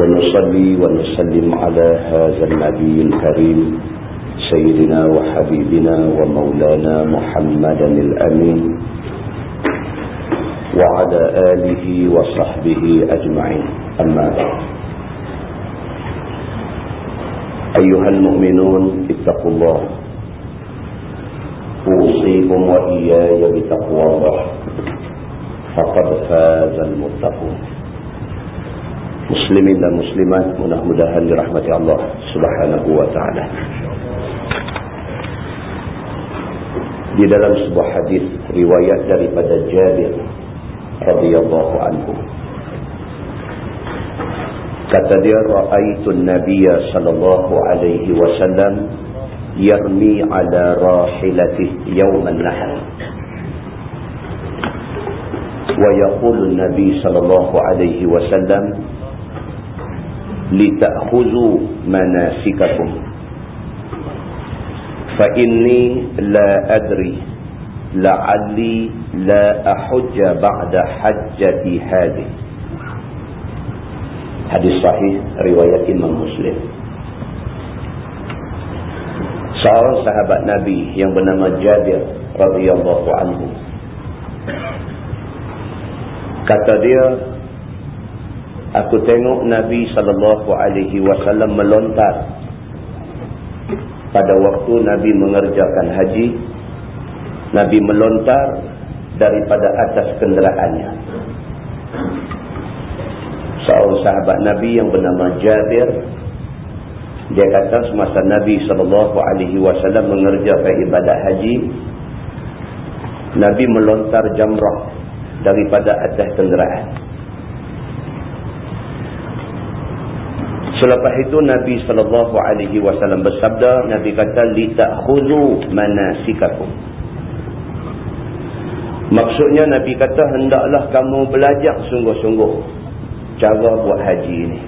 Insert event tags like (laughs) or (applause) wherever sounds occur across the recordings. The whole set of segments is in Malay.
ونصلي ونسلم على هذا النبي الكريم سيدنا وحبيبنا ومولانا محمدا الأمين وعلى آله وصحبه أجمعين. أما أيها المؤمنون اتقوا الله. أوصيكم وإياي بتقوى الله. فقد فاز المتقون. Muslimin dan muslimat mudah-mudahan dirahmati Allah Subhanahu wa taala. Di dalam sebuah hadis riwayat daripada Jabir radhiyallahu anhu kata dia raaitu an-nabiy sallallahu alaihi wasallam yarmi ala rahilatihi yawm an-nahr wa yaqulu an-nabiy sallallahu alaihi wasallam لتأخذوا مناسككم. فإني لا أدري لعلي لا أحج بعد حجتي هذه. حديث صحيح رواية إمام مسلم seorang sahabat Nabi yang bernama Jabir radhiyallahu anhu. Kata dia aku tengok Nabi sallallahu alaihi wasallam melontar. Pada waktu Nabi mengerjakan haji Nabi melontar daripada atas kenderaannya. Seorang sahabat Nabi yang bernama Jabir dia kata semasa Nabi sallallahu alaihi wasallam mengerjakan ibadat haji Nabi melontar jamrah daripada atas kenderaan Selepas itu Nabi sallallahu alaihi wasallam bersabda, Nabi kata li ta'khudhu manasikakum. Maksudnya Nabi kata hendaklah kamu belajar sungguh-sungguh cara buat haji ini.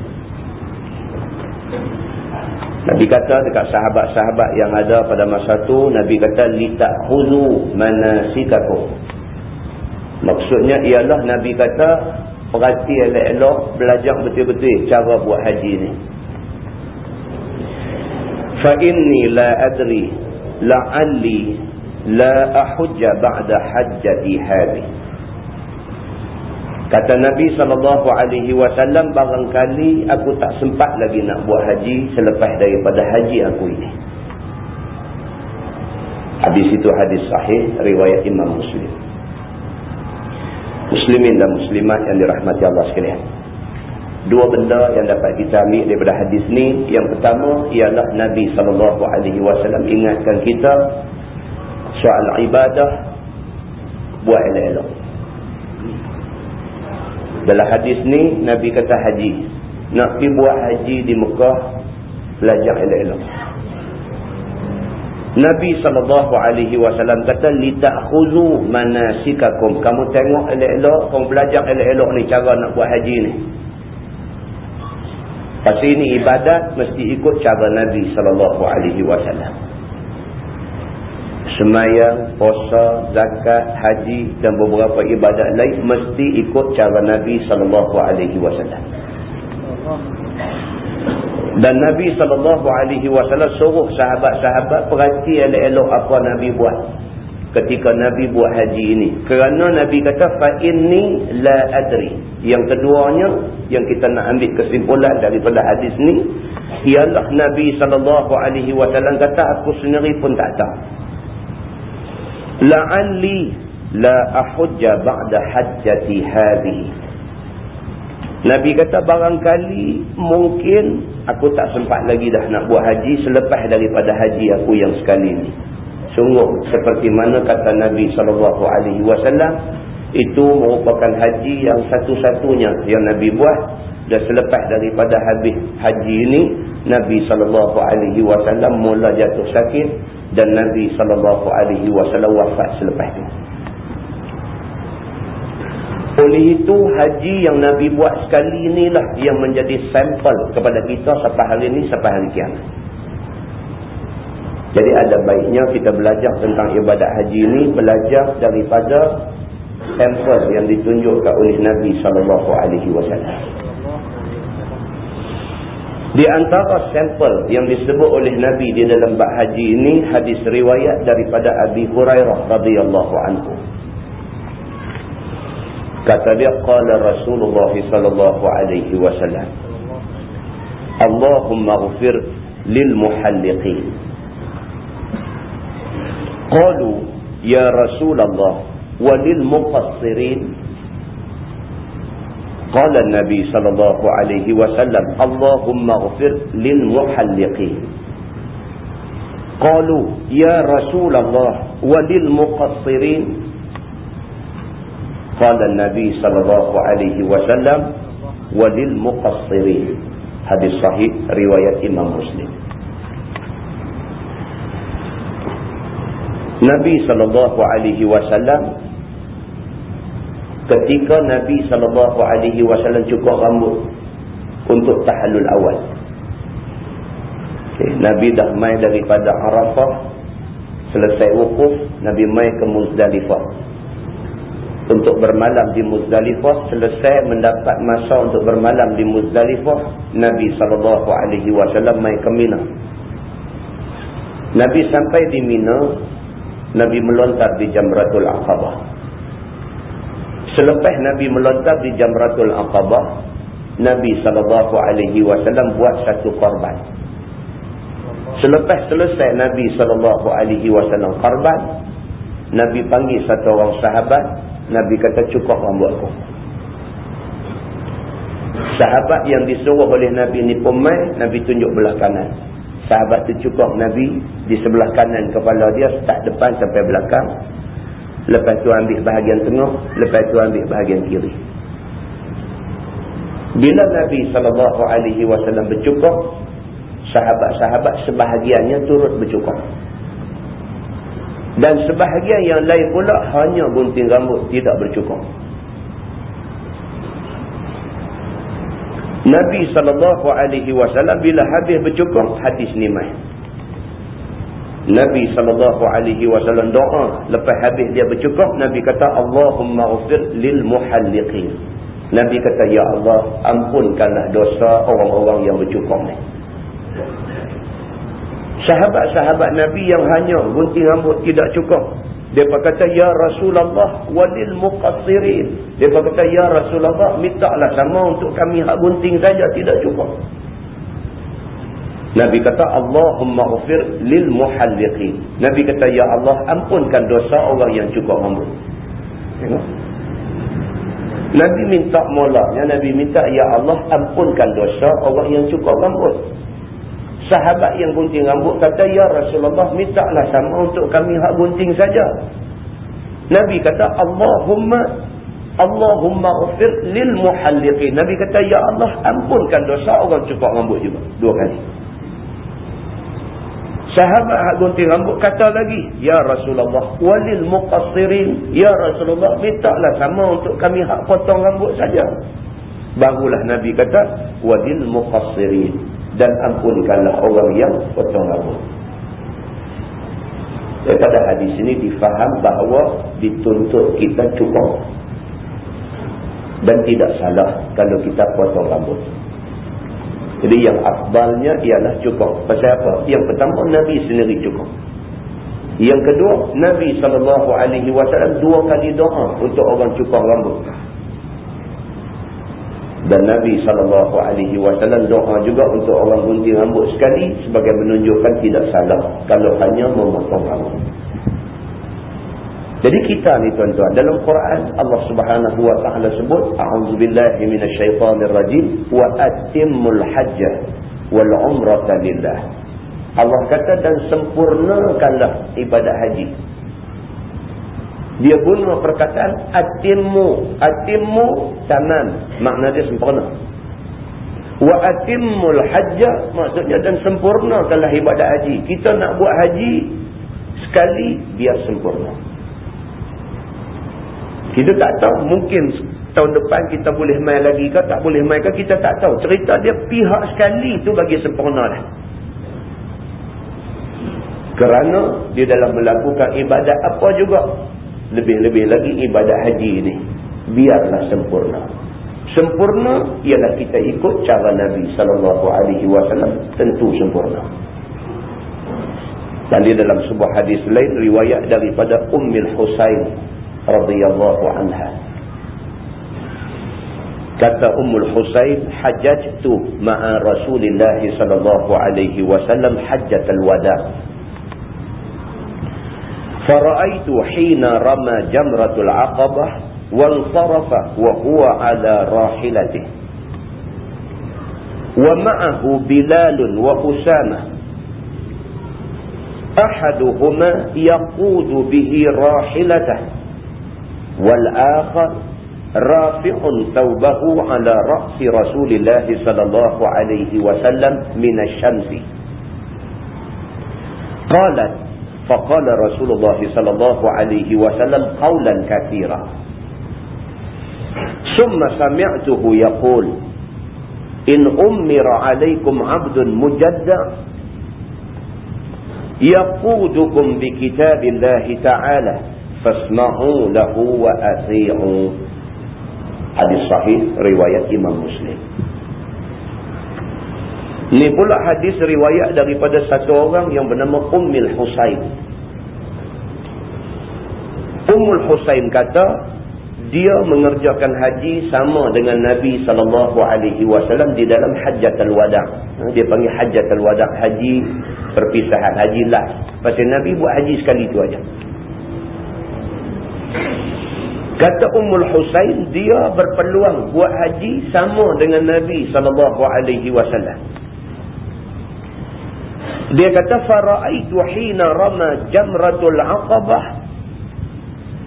Nabi kata dekat sahabat-sahabat yang ada pada masa itu, Nabi kata li ta'khudhu manasikakum. Maksudnya ialah Nabi kata perhati elok-elok, belajar betul-betul cara buat haji ni. Fa inni la adri la'alli la ahujja ba'da hajjati hadhi. Kata Nabi sallallahu alaihi wasallam barangkali aku tak sempat lagi nak buat haji selepas daripada haji aku ini. Hadis itu hadis sahih riwayat Imam Muslim muslimin dan muslimat yang dirahmati Allah sekalian. Dua benda yang dapat kita ambil daripada hadis ni, yang pertama ialah Nabi wasallam ingatkan kita soal ibadah buat elok-elok. Dalam hadis ni Nabi kata haji, nak pergi buat haji di Mekah belajar elok-elok. Nabi SAW kata litakhuzu manasikakum. Kamu tengok elok-elok kamu belajar elok-elok ni cara nak buat haji ni. Pasti ini ibadat mesti ikut cara Nabi SAW semayang, puasa, zakat, haji dan beberapa ibadat lain mesti ikut cara Nabi SAW dan Nabi SAW suruh sahabat-sahabat perhati elok-elok apa Nabi buat. Ketika Nabi buat haji ini. Kerana Nabi kata, فَإِنِّي لَا أَدْرِي Yang keduanya, yang kita nak ambil kesimpulan daripada hadis ni, ialah Nabi SAW kata, aku sendiri pun tak tahu. لَعَلِّي لَا أَحُجَّ بَعْدَ حَجَّةِ هَذِهِ Nabi kata barangkali mungkin aku tak sempat lagi dah nak buat haji selepas daripada haji aku yang sekali ni. Sungguh seperti mana kata Nabi SAW itu merupakan haji yang satu-satunya yang Nabi buat Dan selepas daripada habis haji ini, Nabi SAW mula jatuh sakit dan Nabi SAW wafat selepas itu. Oleh itu, haji yang Nabi buat sekali inilah yang menjadi sampel kepada kita sampai hari ini, sampai hari kiamat. Jadi ada baiknya kita belajar tentang ibadat haji ini, belajar daripada sampel yang ditunjukkan oleh Nabi SAW. Di antara sampel yang disebut oleh Nabi di dalam bab haji ini hadis riwayat daripada Abi Hurairah radhiyallahu anhu. Kata dia qala Rasulullah sallallahu alaihi wasallam Allahumma ighfir lil muhalliqin. Qalu ya Rasulullah wa lil muqassirin قال النبي صلى الله عليه وسلم اللهم اغفر للمحلقين قالوا يا رسول الله وللمقصرين قال النبي صلى الله عليه وسلم وللمقصرين هذا صحيح رواية إمام مسلم Nabi sallallahu alaihi wasallam ketika Nabi SAW cukur rambut untuk tahallul awal. Okay. Nabi dah mai daripada Arafah, selesai wukuf, Nabi mai ke Muzdalifah. untuk bermalam di Muzdalifah, selesai mendapat masa untuk bermalam di Muzdalifah, Nabi SAW mai ke Mina. Nabi sampai di Mina, Nabi melontar di Jamratul Aqabah. Selepas Nabi melontar di Jamratul Aqabah, Nabi SAW buat satu korban. Selepas selesai Nabi SAW korban, Nabi panggil satu orang sahabat, Nabi kata cukup rambut aku. Sahabat yang disuruh oleh Nabi ni pemain, Nabi tunjuk belah kanan. Sahabat tu cukup Nabi di sebelah kanan kepala dia, start depan sampai belakang. Lepas tu ambil bahagian tengah. Lepas tu ambil bahagian kiri. Bila Nabi SAW bercukur. Sahabat-sahabat sebahagiannya turut bercukur. Dan sebahagian yang lain pula hanya gunting rambut tidak bercukur. Nabi SAW bila habis bercukur hadis ni main. Nabi SAW doa lepas habis dia bercukup Nabi kata Allahumma ufir lil muhalliqin Nabi kata Ya Allah ampunkanlah dosa orang-orang yang bercukup ni sahabat-sahabat Nabi yang hanya gunting rambut tidak cukup mereka kata Ya Rasulullah walil muqassirin mereka kata Ya Rasulullah mintalah sama untuk kami hak gunting saja tidak cukup Nabi kata Allahumma ghafir lil muhalliqin. Nabi kata ya Allah ampunkan dosa orang yang cukup rambut. Tengok. Nabi minta molanya Nabi minta ya Allah ampunkan dosa orang yang cukup rambut. Sahabat yang gunting rambut kata ya Rasulullah mintalah sama untuk kami hak gunting saja. Nabi kata Allahumma Allahumma ghafir lil muhalliqin. Nabi kata ya Allah ampunkan dosa orang cukup rambut juga. Dua kali. Sahabat hak gunting rambut kata lagi, Ya Rasulullah, walil muqassirin, Ya Rasulullah, mintalah sama untuk kami hak potong rambut saja. Barulah Nabi kata, walil muqassirin, dan ampunkanlah orang yang potong rambut. Daripada hadis ini difaham bahawa dituntut kita cukup. Dan tidak salah kalau kita potong rambut. Jadi yang afdalnya ialah cukup. Pasal apa? Yang pertama, Nabi sendiri cukup. Yang kedua, Nabi SAW dua kali doa untuk orang cukup rambut. Dan Nabi SAW doa juga untuk orang gunting rambut sekali sebagai menunjukkan tidak salah kalau hanya memotong rambut. Jadi kita ni tuan-tuan dalam Quran Allah Subhanahu wa taala sebut a'udzubillahi minasyaitonirrajim wa atimmul hajj wal umrata lillah. Allah kata dan sempurnakanlah ibadah haji. Dia guna perkataan atimmu, atimmu tamam makna dia sempurna. Wa atimmul hajja maksudnya dan sempurnakanlah ibadat haji. Kita nak buat haji sekali biar sempurna. Kita tak tahu mungkin tahun depan kita boleh main lagi ke tak boleh main ke kita tak tahu. Cerita dia pihak sekali tu bagi sempurna dah. Kerana dia dalam melakukan ibadat apa juga. Lebih-lebih lagi ibadat haji ini. Biarlah sempurna. Sempurna ialah kita ikut cara Nabi SAW. Tentu sempurna. Dan di dalam sebuah hadis lain riwayat daripada Ummil Husain radhiyallahu anha. Kata Ummul Husain, hajjatu ma'a Rasulillah sallallahu alaihi wasallam hajjatul wada'. فرأيت حين رمى جمرة العقبة وانصرف وهو على راحلته. ومعه بلال وأسامة. أحدهما يقود به راحلته والآخر رافع ثوبه على رأس رسول الله صلى الله عليه وسلم من الشمس. قالت فقال رسول الله صلى الله عليه وسلم قولا كثيرا. ثم سمعته يقول إن أمر عليكم عبد مجدع يقودكم بكتاب الله تعالى فاسمعوا له وأطيعوا. حديث صحيح رواية إمام مسلم. Ini pula hadis riwayat daripada satu orang yang bernama Ummul Husain. Ummul Husain kata, dia mengerjakan haji sama dengan Nabi SAW di dalam Hajjatul Wada'. Dia panggil Hajjatul Wada' haji perpisahan, haji last. Pasal Nabi buat haji sekali itu aja. Kata Ummul Husain, dia berpeluang buat haji sama dengan Nabi SAW. Dia kata faraitu hina rama jamratul aqabah.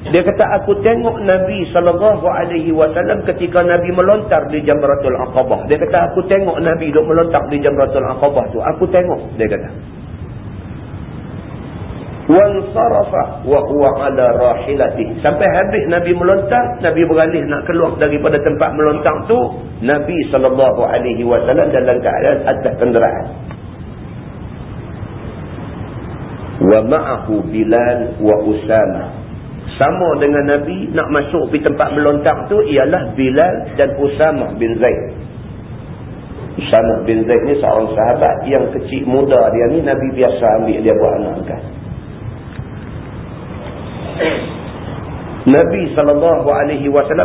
Dia kata aku tengok Nabi sallallahu alaihi wasallam ketika Nabi melontar di jamratul aqabah. Dia kata aku tengok Nabi duk melontar di jamratul aqabah tu. Aku tengok dia kata. Wan sarafa wa huwa ala rahilatihi. Sampai habis Nabi melontar, Nabi beralih nak keluar daripada tempat melontar tu, Nabi sallallahu alaihi wasallam dalam keadaan atas kenderaan. Wa ma'ahu Bilal wa Usama. Sama dengan Nabi nak masuk di tempat melontar tu ialah Bilal dan Usama bin Zaid. Usama bin Zaid ni seorang sahabat yang kecil muda dia ni Nabi biasa ambil dia buat anak angkat Nabi SAW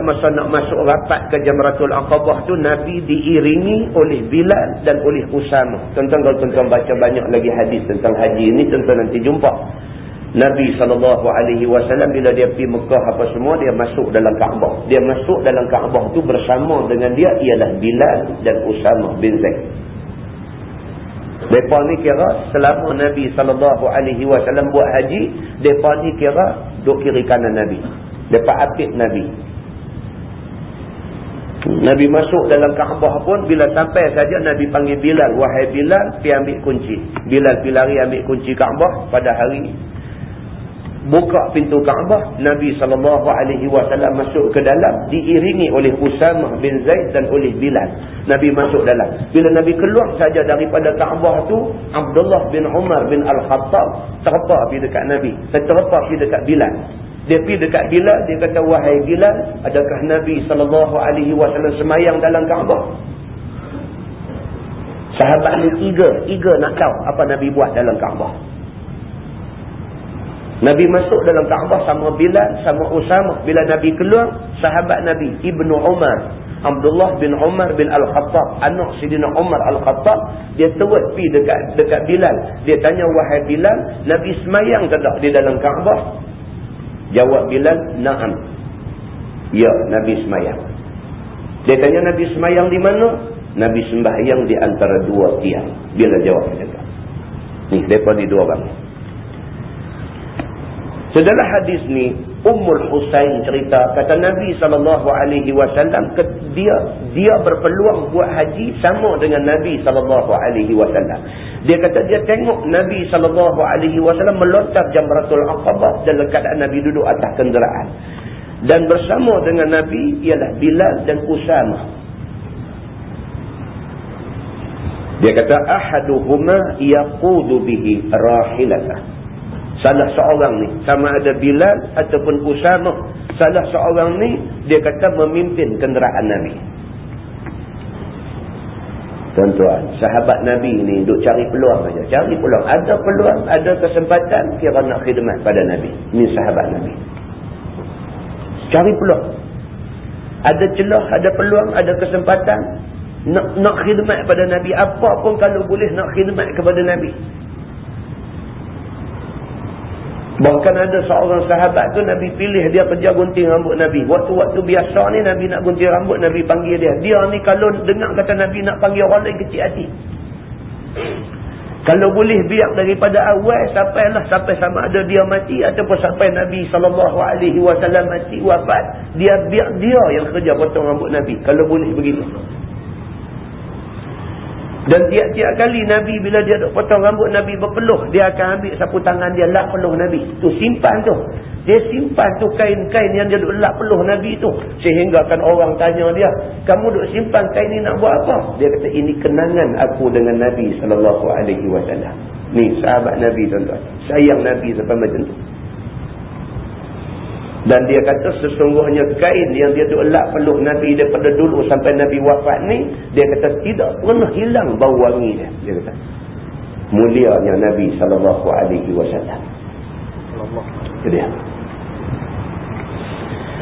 masa nak masuk rapat ke Jamratul Aqabah tu Nabi diiringi oleh Bilal dan oleh Usama. Tentang kalau tuan-tuan baca banyak lagi hadis tentang haji ini tuan-tuan nanti jumpa. Nabi SAW bila dia pergi Mekah apa semua dia masuk dalam Kaabah. Dia masuk dalam Kaabah tu bersama dengan dia ialah Bilal dan Usama bin Zaid. Mereka ni kira selama Nabi SAW buat haji, mereka ni kira duk kiri kanan Nabi. Dapat apit Nabi. Nabi masuk dalam Kaabah pun bila sampai saja Nabi panggil Bilal, wahai Bilal, pi ambil kunci. Bilal pi lari ambil kunci Kaabah pada hari buka pintu Kaabah, Nabi sallallahu alaihi wasallam masuk ke dalam diiringi oleh Usamah bin Zaid dan oleh Bilal. Nabi masuk dalam. Bila Nabi keluar saja daripada Kaabah tu, Abdullah bin Umar bin Al-Khattab terpa pergi dekat Nabi. Terpa pergi dekat Bilal. Dia pergi dekat Bilal, dia kata, wahai Bilal, adakah Nabi SAW semayang dalam Kaabah? Sahabat ni tiga, tiga nak tahu apa Nabi buat dalam Kaabah. Nabi masuk dalam Kaabah sama Bilal, sama Usama. Bila Nabi keluar, sahabat Nabi, Ibnu Umar, Abdullah bin Umar bin Al-Khattab, anak Sidina Umar Al-Khattab, dia terwet pergi dekat, dekat Bilal. Dia tanya, wahai Bilal, Nabi semayang tak di dalam Kaabah? Jawab Bilal, na'am. Ya, Nabi semayang. Dia tanya Nabi semayang di mana? Nabi sembahyang di antara dua tiang. Bila jawab kata. Ni, mereka ni dua orang. Sedalah hadis ni, Ummul Husain cerita kata Nabi SAW dia dia berpeluang buat haji sama dengan Nabi SAW. Dia kata dia tengok Nabi SAW melontar jamratul aqabah dalam keadaan Nabi duduk atas kenderaan. Dan bersama dengan Nabi ialah Bilal dan Usama. Dia kata ahaduhuma yaqudu bihi rahilatah. Salah seorang ni sama ada Bilal ataupun Usama. Salah seorang ni dia kata memimpin kenderaan Nabi. Tuan-tuan, sahabat Nabi ni duk cari peluang aja, cari peluang. Ada peluang, ada kesempatan kira nak khidmat pada Nabi. Ni sahabat Nabi. Cari peluang. Ada celah, ada peluang, ada kesempatan nak nak khidmat pada Nabi. Apa pun kalau boleh nak khidmat kepada Nabi. Bahkan ada seorang sahabat tu Nabi pilih dia kerja gunting rambut Nabi. Waktu-waktu biasa ni Nabi nak gunting rambut Nabi panggil dia. Dia ni kalau dengar kata Nabi nak panggil orang lain kecil hati. Kalau boleh biar daripada awal sampailah sampai sama ada dia mati ataupun sampai Nabi SAW mati wafat. Dia biar dia yang kerja potong rambut Nabi. Kalau boleh begitu. Dan tiap-tiap kali Nabi bila dia potong rambut Nabi berpeluh, dia akan ambil sapu tangan dia lap peluh Nabi. Tu simpan tu. Dia simpan tu kain-kain yang dia duk lap peluh Nabi tu. Sehingga kan orang tanya dia, kamu duk simpan kain ni nak buat apa? Dia kata, ini kenangan aku dengan Nabi SAW. Ni sahabat Nabi tuan-tuan. Sayang Nabi sampai macam tu. Dan dia kata sesungguhnya kain yang dia elak peluh Nabi daripada dulu sampai Nabi wafat ni. Dia kata tidak pernah hilang bau wangi dia. Dia kata. Mulianya Nabi SAW. Dia.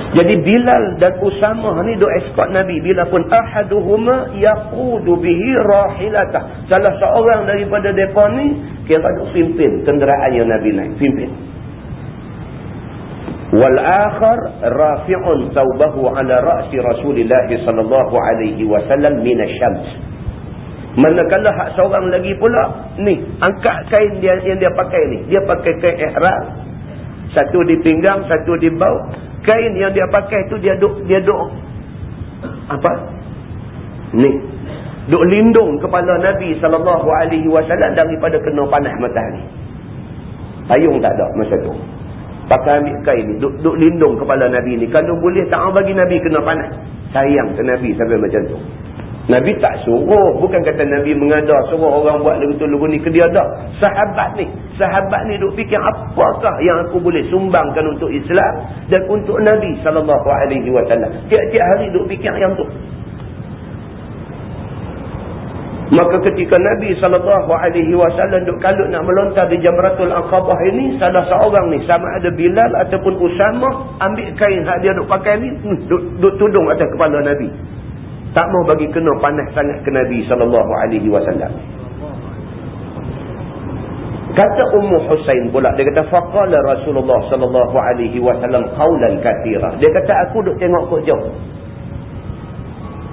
Jadi Bilal dan Usama ni duk escort Nabi. Bila pun ahaduhuma yaqudu bihi rahilatah. Salah seorang daripada mereka ni kira duk pimpin kenderaan yang Nabi naik. Pimpin wal akhar rafi'un thawbahu ala ra'si Rasulillah sallallahu alaihi wasallam min asy-syams manakala hak seorang lagi pula ni angkat kain dia yang dia pakai ni. Dia pakai kain ihram. Satu di pinggang satu di bau kain yang dia pakai tu dia duk dia duk apa? Ni. Duk lindung kepala Nabi sallallahu alaihi wasallam daripada kena panas matahari. Payung tak ada masa tu Pakai ambil kain ni. Duk, duk lindung kepala Nabi ni. Kalau boleh tak bagi Nabi kena panas. Sayang ke Nabi sampai macam tu. Nabi tak suruh. Bukan kata Nabi mengada suruh orang buat lagu-lagu ni ke dia tak. Sahabat ni. Sahabat ni duk fikir apakah yang aku boleh sumbangkan untuk Islam. Dan untuk Nabi SAW. Tiap-tiap hari duk fikir yang tu. Maka ketika Nabi SAW duk kalut nak melontar di Jamratul Aqabah ini, salah seorang ni, sama ada Bilal ataupun Usama, ambil kain yang dia duk pakai ni, hmm, duk, duk tudung atas kepala Nabi. Tak mau bagi kena panas sangat ke Nabi SAW. Kata Ummu Husain pula, dia kata, Faqala Rasulullah SAW qawlan kathira. Dia kata, aku duk tengok kok jauh.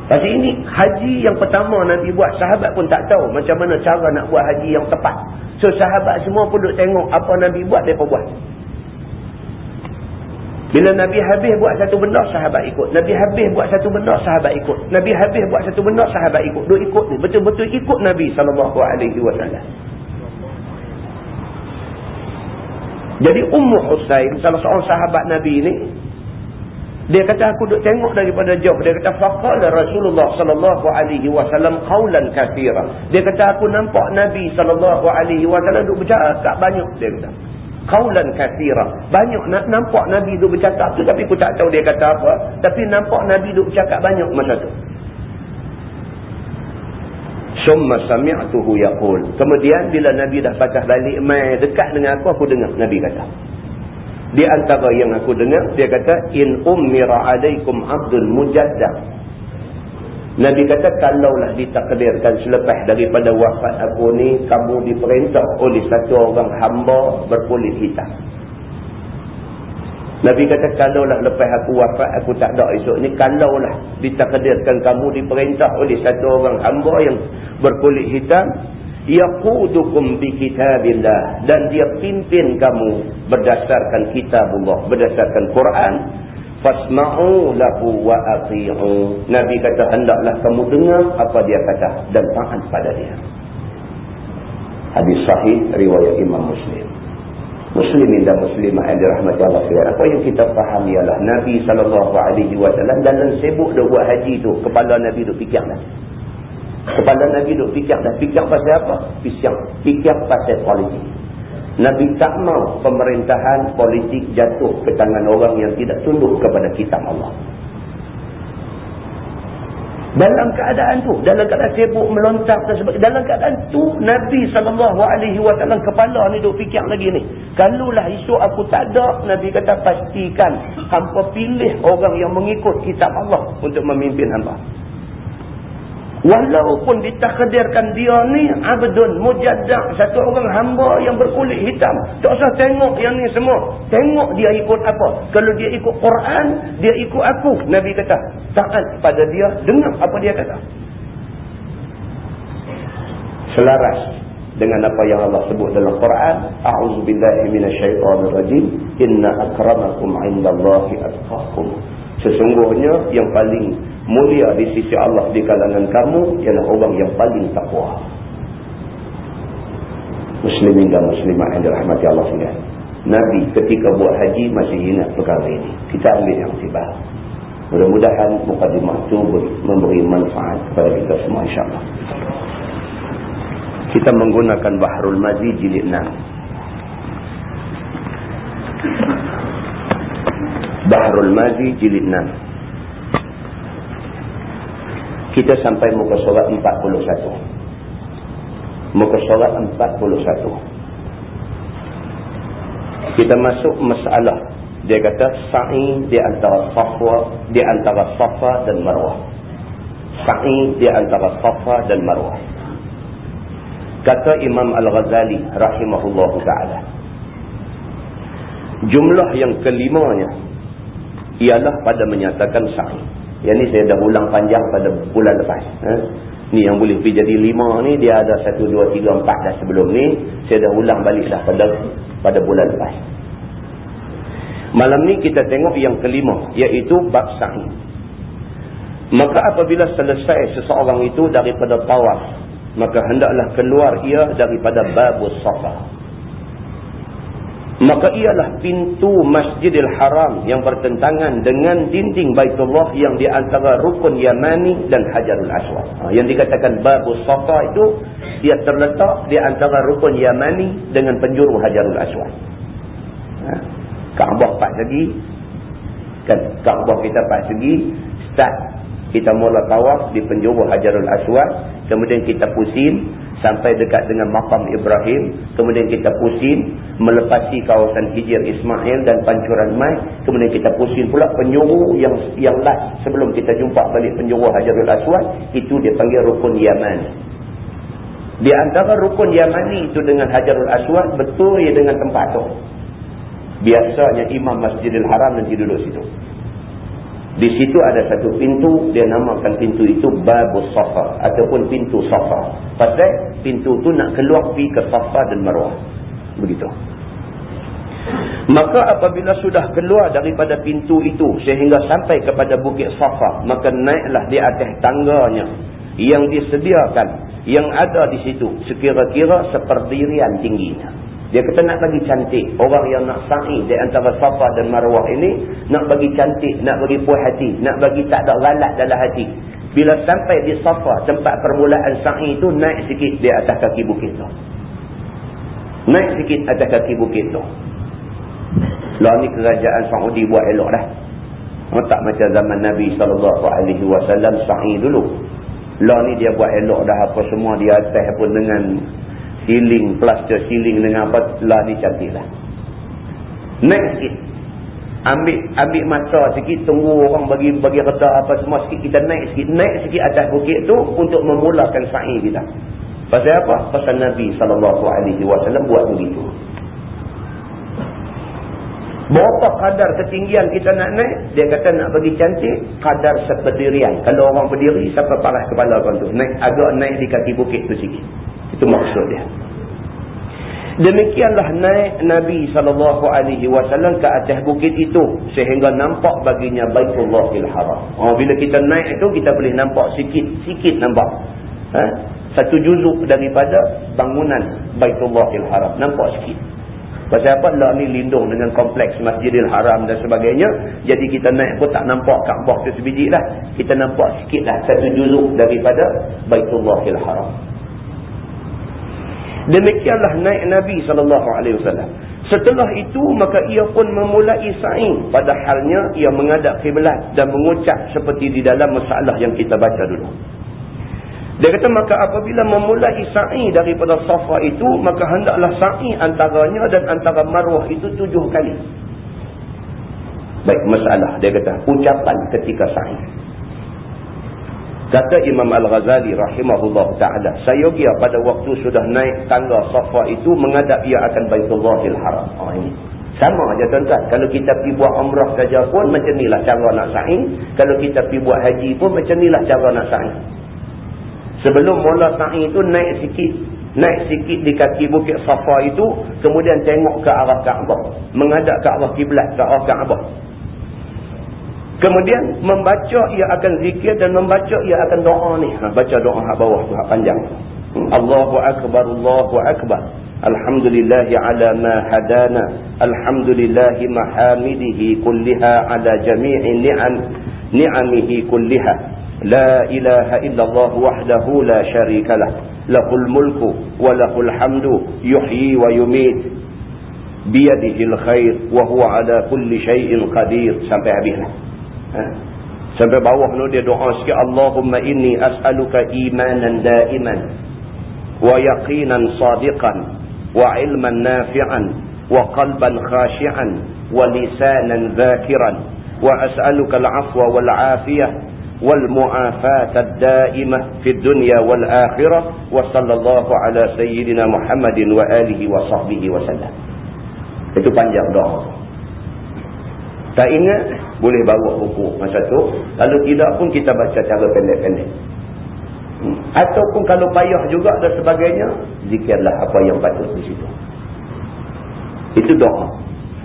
Pasal ini haji yang pertama Nabi buat sahabat pun tak tahu macam mana cara nak buat haji yang tepat. So sahabat semua pun duk tengok apa Nabi buat mereka buat. Bila Nabi habis buat satu benda sahabat ikut. Nabi habis buat satu benda sahabat ikut. Nabi habis buat satu benda sahabat ikut. Duk ikut ni betul-betul ikut Nabi sallallahu alaihi wasallam. Jadi Ummu Husain salah seorang sahabat Nabi ni dia kata aku duk tengok daripada jauh. Dia kata faqala Rasulullah sallallahu alaihi wasallam qaulan katsira. Dia kata aku nampak Nabi sallallahu alaihi wasallam duk bercakap banyak dia kata. Qaulan katsira. Banyak nak nampak Nabi duk bercakap tu tapi aku tak tahu dia kata apa. Tapi nampak Nabi duk bercakap banyak masa tu. Summa sami'tuhu yaqul. Kemudian bila Nabi dah patah balik mai dekat dengan aku aku dengar Nabi kata. Di antara yang aku dengar, dia kata, In ummira alaikum abdul mujaddah. Nabi kata, kalaulah ditakdirkan selepas daripada wafat aku ni, kamu diperintah oleh satu orang hamba berkulit hitam. Nabi kata, kalaulah lepas aku wafat, aku tak ada esok ni, kalaulah ditakdirkan kamu diperintah oleh satu orang hamba yang berkulit hitam, yaqudukum bi kitabillah. Dan dia pimpin kamu berdasarkan kitabullah berdasarkan Quran. Fasma'u lahu wa ati'u. Nabi kata hendaklah kamu dengar apa dia kata dan taat pada dia. Hadis sahih riwayat imam muslim. Muslimin dan muslimah yang dirahmati Allah sekalian apa yang kita faham ialah nabi sallallahu alaihi wasallam dalam sibuk dia buat haji tu kepala nabi tu fikirlah Kepala Nabi duk fikir dah. Fikir pasal apa? Fikir, fikir pasal politik. Nabi tak mau pemerintahan politik jatuh ke tangan orang yang tidak tunduk kepada kitab Allah. Dalam keadaan tu, dalam keadaan sibuk melontar tersebut, dalam keadaan tu Nabi SAW kepala ni duk fikir lagi ni. Kalaulah isu aku tak ada, Nabi kata pastikan hampa pilih orang yang mengikut kitab Allah untuk memimpin hampa. Walaupun ditakdirkan dia ni abdun, mujaddak, satu orang hamba yang berkulit hitam. Tak usah tengok yang ni semua. Tengok dia ikut apa. Kalau dia ikut Quran, dia ikut aku. Nabi kata, taat pada dia, dengar apa dia kata. Selaras dengan apa yang Allah sebut dalam Quran. A'udzubillahi minasyaitanirrajim. Inna akramakum indallahi atqakum. Sesungguhnya yang paling mulia di sisi Allah di kalangan kamu ialah orang yang paling takwa. Muslimin dan muslimah yang dirahmati Allah SWT. Nabi ketika buat haji masih ingat perkara ini. Kita ambil yang tiba. Mudah-mudahan mukadimah itu memberi manfaat kepada kita semua insyaAllah. Kita menggunakan Bahrul Mazi jilid 6. Bahrul Mazi jilid 6 kita sampai muka surat 41 muka surat 41 kita masuk masalah. Dia kata sa'i di antara safa di antara safa dan marwah. Sa'i di antara safa dan marwah. Kata Imam Al-Ghazali rahimahullah ta'ala jumlah yang kelimanya ialah pada menyatakan sa'i yang ni saya dah ulang panjang pada bulan lepas. Ha? Ni yang boleh pergi jadi lima ni, dia ada satu, dua, tiga, empat dah sebelum ni. Saya dah ulang balik dah pada, pada bulan lepas. Malam ni kita tengok yang kelima, iaitu bab sa'i. Maka apabila selesai seseorang itu daripada tawaf, maka hendaklah keluar ia daripada babus safah maka ialah pintu Masjidil Haram yang bertentangan dengan dinding Baitullah yang di antara rukun Yamani dan Hajarul Aswad. Ha, yang dikatakan Babu Safa itu dia terletak di antara rukun Yamani dengan penjuru Hajarul Aswad. Ha, Kaabah empat segi. Kan Kaabah kita empat segi. Start kita mula tawaf di penjuru Hajarul Aswad, kemudian kita pusing sampai dekat dengan makam Ibrahim kemudian kita pusing melepasi kawasan hijir Ismail dan pancuran mai kemudian kita pusing pula penyuruh yang yang last sebelum kita jumpa balik penyuruh Hajarul Aswad itu dia panggil rukun Yaman. Di antara rukun Yamani itu dengan Hajarul Aswad betul ya dengan tempat tu. Biasanya imam Masjidil Haram nanti duduk situ di situ ada satu pintu, dia namakan pintu itu Babus Safa ataupun pintu Safa. Pasal pintu tu nak keluar pergi ke Safa dan Marwah. Begitu. Maka apabila sudah keluar daripada pintu itu sehingga sampai kepada Bukit Safa, maka naiklah di atas tangganya yang disediakan, yang ada di situ sekira-kira seperdirian tingginya. Dia kata nak bagi cantik. Orang yang nak sa'i di antara Safa dan Marwah ini, nak bagi cantik, nak bagi puas hati, nak bagi tak ada galat dalam hati. Bila sampai di Safa, tempat permulaan sa'i itu, naik sikit di atas kaki bukit tu. Naik sikit atas kaki bukit tu. Lah ni kerajaan Saudi buat elok dah. Tak macam zaman Nabi SAW sa'i dulu. Lah ni dia buat elok dah apa semua di atas pun dengan Ceiling, plaster ceiling dengan apa lah ni cantik lah. Naik sikit. Ambil ambil masa sikit, tunggu orang bagi bagi reda apa semua sikit, kita naik sikit. Naik sikit atas bukit tu untuk memulakan sa'i kita. Pasal apa? Pasal Nabi SAW buat begitu. Berapa kadar ketinggian kita nak naik? Dia kata nak bagi cantik, kadar sepedirian. Kalau orang berdiri, siapa parah kepala orang tu? Naik, agak naik di kaki bukit tu sikit. Itu maksud dia. Demikianlah naik Nabi SAW ke atas bukit itu. Sehingga nampak baginya Baitullahil Haram. Oh, bila kita naik itu, kita boleh nampak sikit. Sikit nampak. Ha? Satu juzuk daripada bangunan Baitullahil Haram. Nampak sikit. Pasal apa? Lah ni lindung dengan kompleks Masjidil Haram dan sebagainya. Jadi kita naik pun tak nampak Kaabah tu sebiji lah. Kita nampak sikit lah. Satu juzuk daripada Baitullahil Haram. Demikianlah naik Nabi SAW. Setelah itu maka ia pun memulai sa'i. Padahalnya ia mengadap kiblat dan mengucap seperti di dalam masalah yang kita baca dulu. Dia kata maka apabila memulai sa'i daripada safa itu maka hendaklah sa'i antaranya dan antara marwah itu tujuh kali. Baik masalah dia kata ucapan ketika sa'i. Kata Imam Al-Ghazali rahimahullah ta'ala. Sayogia pada waktu sudah naik tangga safa itu mengadap ia akan Baitullahil Haram. Oh ini. Sama aja tuan-tuan. Kalau kita pergi buat umrah saja pun macam inilah cara nak sa'i. Kalau kita pergi buat haji pun macam inilah cara nak sa'i. Sebelum mula sa'i itu naik sikit. Naik sikit di kaki bukit safa itu. Kemudian tengok ke arah Kaabah. Mengadap ke arah kiblat ke arah Kaabah. Kemudian membaca ia akan zikir dan membaca ia akan doa ni. Ha, baca doa hak bawah tu hak panjang. Hmm. Allahu akbar Allahu akbar. Alhamdulillah ala ma hadana. Alhamdulillah mahamidihi kulliha ala jami'i ni'am ni'amihi kulliha. La ilaha illallah wahdahu la syarika lah. Lahul mulku wa lahul hamdu yuhyi wa yumit. Biyadihil khair wa huwa ala kulli syai'in qadir sampai habislah. Sampai bawah tu dia doa sikit Allahumma inni as'aluka imanan daiman wa yaqinan sadiqan wa ilman nafi'an wa qalban khashi'an wa lisanan dhakiran wa as'aluka al-'afwa wal 'afiyah wal akhirah wa sallallahu ala sayyidina Muhammadin wa alihi wa sahbihi wa sallam. Itu panjang doa. Tak ingat, boleh bawa buku masa tu. Kalau tidak pun kita baca cara pendek-pendek. Hmm. Ataupun kalau payah juga dan sebagainya, zikirlah apa yang patut di situ. Itu doa.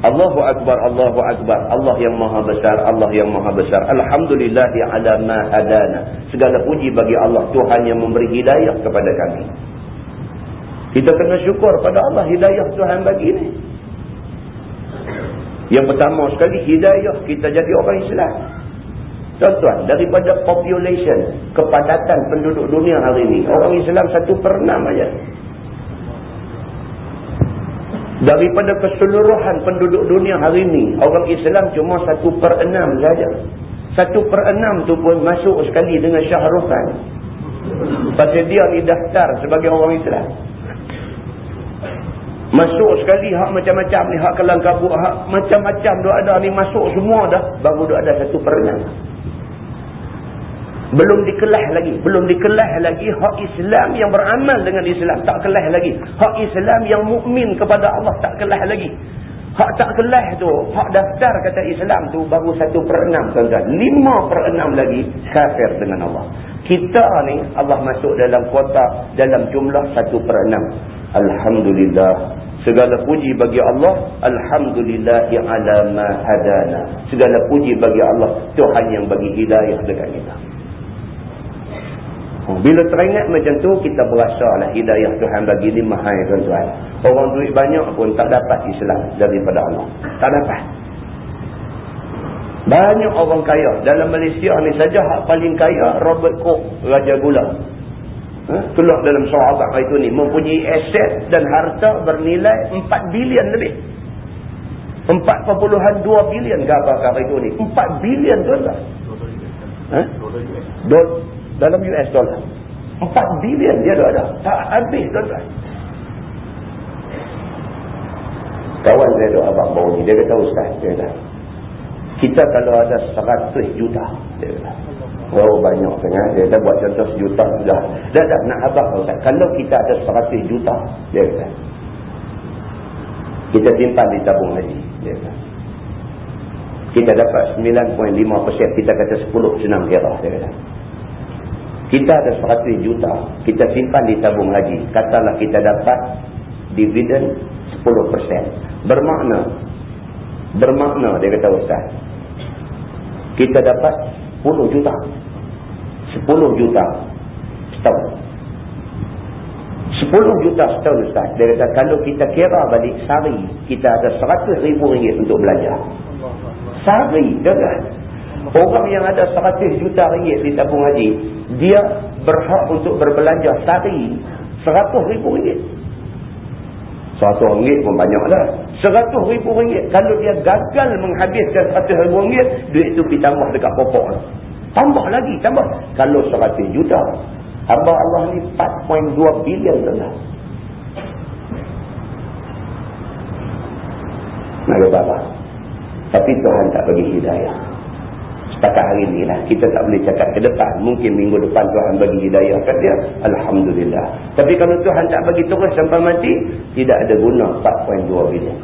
Allahu Akbar, Allahu Akbar. Allah yang maha besar, Allah yang maha besar. Alhamdulillah ala ma hadana. Segala puji bagi Allah, Tuhan yang memberi hidayah kepada kami. Kita kena syukur pada Allah hidayah Tuhan bagi ini. Yang pertama sekali hidayah kita jadi orang Islam. Tuan-tuan, daripada population, kepadatan penduduk dunia hari ini, orang Islam satu per enam saja. Daripada keseluruhan penduduk dunia hari ini, orang Islam cuma satu per enam saja. Satu per enam tu pun masuk sekali dengan syahrufan. Pasal dia ni daftar sebagai orang Islam. Masuk sekali hak macam-macam ni, hak kelang kabut, hak macam-macam dia ada ni masuk semua dah. Baru dia ada satu perenang. Belum dikelah lagi. Belum dikelah lagi hak Islam yang beramal dengan Islam. Tak kelah lagi. Hak Islam yang mukmin kepada Allah tak kelah lagi. Hak tak kelah tu, hak daftar kata Islam tu baru satu perenam tuan-tuan. Lima perenam lagi kafir dengan Allah. Kita ni Allah masuk dalam kuota dalam jumlah satu perenam. Alhamdulillah Segala puji bagi Allah Alhamdulillahi ala ma hadana Segala puji bagi Allah Tuhan yang bagi hidayah dekat kita Bila teringat macam tu Kita berasa lah hidayah Tuhan bagi ni mahal tuan-tuan. Orang duit banyak pun tak dapat Islam Daripada Allah. Tak dapat. Banyak orang kaya. Dalam Malaysia ni saja Hak paling kaya Robert Cook Raja Gula. Ha? keluar dalam sahabat itu ni mempunyai aset dan harta bernilai 4 bilion lebih. 4.2 bilion ke apa itu ni. 4 bilion dolar ha? Dalam US dollar 4 bilion dia dah ada tak habis tuan-tuan kawan saya doa abang bau ni dia kata ustaz dia kata kita kalau ada 100 juta dia kata Oh banyak sangat. Dia dah buat contoh sejuta sudah. Dah dah nak habak Ustaz. Kalau kita ada seratus juta. Dia kata. Kita simpan di tabung haji. Dia kata. Kita dapat 9.5%. Kita kata 10 senang kira. Dia kata. Kita ada 100 juta. Kita simpan di tabung haji. Katalah kita dapat dividen 10%. Bermakna. Bermakna dia kata Ustaz. Kita dapat 10 juta. 10 juta setahun. 10 juta setahun Ustaz. Dia kata kalau kita kira balik sehari. Kita ada 100 ribu ringgit untuk belanja. Sehari. Jangan. Orang yang ada 100 juta ringgit di tabung haji. Dia berhak untuk berbelanja sehari. 100 ribu ringgit. 100 ringgit pun banyak dah. 100 ribu ringgit. Kalau dia gagal menghabiskan 100 ribu ringgit. Duit itu ditambah dekat pokok. Tambah lagi. Tambah. Kalau 100 juta. Hamba Allah ni 4.2 bilion dah. Nak apa? Tapi Tuhan tak bagi hidayah. Setakat hari ni lah. Kita tak boleh cakap ke depan. Mungkin minggu depan Tuhan bagi hidayah kat dia. Alhamdulillah. Tapi kalau Tuhan tak bagi terus sampai mati. Tidak ada guna 4.2 bilion.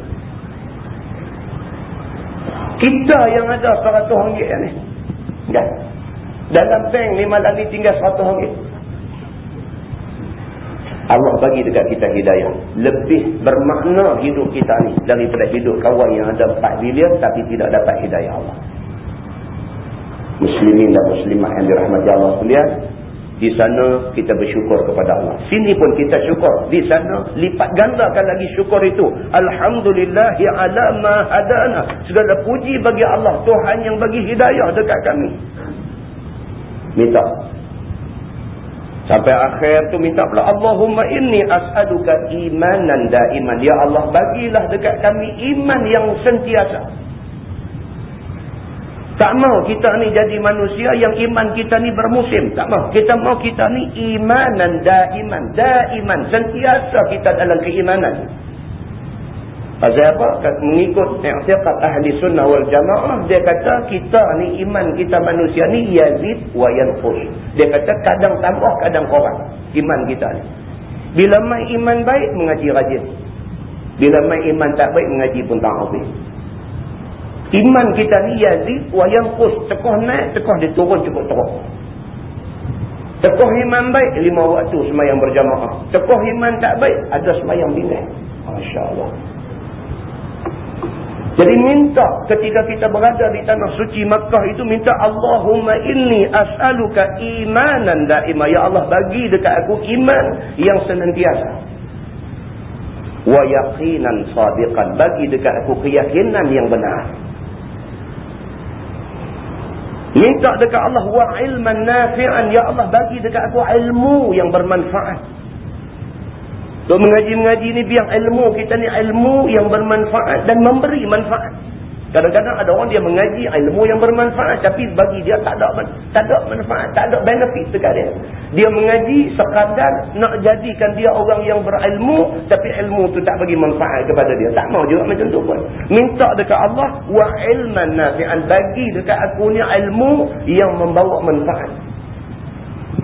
Kita yang ada 100 ringgit ni. Ya. Dalam bank ni malam ni tinggal 100 ringgit. Allah bagi dekat kita hidayah. Lebih bermakna hidup kita ni. Daripada hidup kawan yang ada 4 bilion tapi tidak dapat hidayah Allah muslimin dan muslimah yang dirahmati Allah sekalian di sana kita bersyukur kepada Allah. Sini pun kita syukur. Di sana lipat gandakan lagi syukur itu. Alhamdulillah ala ma hadana. Segala puji bagi Allah. Tuhan yang bagi hidayah dekat kami. Minta. Sampai akhir tu minta pula Allahumma inni as'aluka imanan daiman. Ya Allah bagilah dekat kami iman yang sentiasa tak mau kita ni jadi manusia yang iman kita ni bermusim. Tak mau. Kita mau kita ni imanan daiman. Daiman. Sentiasa kita dalam keimanan. Pasal apa? Mengikut i'tiqat ahli sunnah wal jamaah. Dia kata kita ni iman kita manusia ni yazid wa yanfus. Dia kata kadang tambah kadang kurang. Iman kita ni. Bila main iman baik mengaji rajin. Bila main iman tak baik mengaji pun tak habis. Iman kita ni yazid wa yanqus, tekoh naik, tekoh dia turun cukup teruk. Tekoh iman baik lima waktu semayang berjamaah. Tekoh iman tak baik ada semayang bilang. Masya-Allah. Jadi minta ketika kita berada di tanah suci Makkah itu minta Allahumma inni as'aluka imanan daima ya Allah bagi dekat aku iman yang senantiasa wa yaqinan sadiqan bagi dekat aku keyakinan yang benar Minta dekat Allah wa ilman nafi'an. Ya Allah bagi dekat aku ilmu yang bermanfaat. Untuk mengaji-mengaji ni biar ilmu kita ni ilmu yang bermanfaat dan memberi manfaat. Kadang-kadang ada orang dia mengaji ilmu yang bermanfaat tapi bagi dia tak ada tak ada manfaat, tak ada benefit dekat dia. Mengaji sekadar nak jadikan dia orang yang berilmu tapi ilmu tu tak bagi manfaat kepada dia. Tak mau juga macam tu pun. Minta dekat Allah wa ilman nafi'an bagi dekat aku ni ilmu yang membawa manfaat.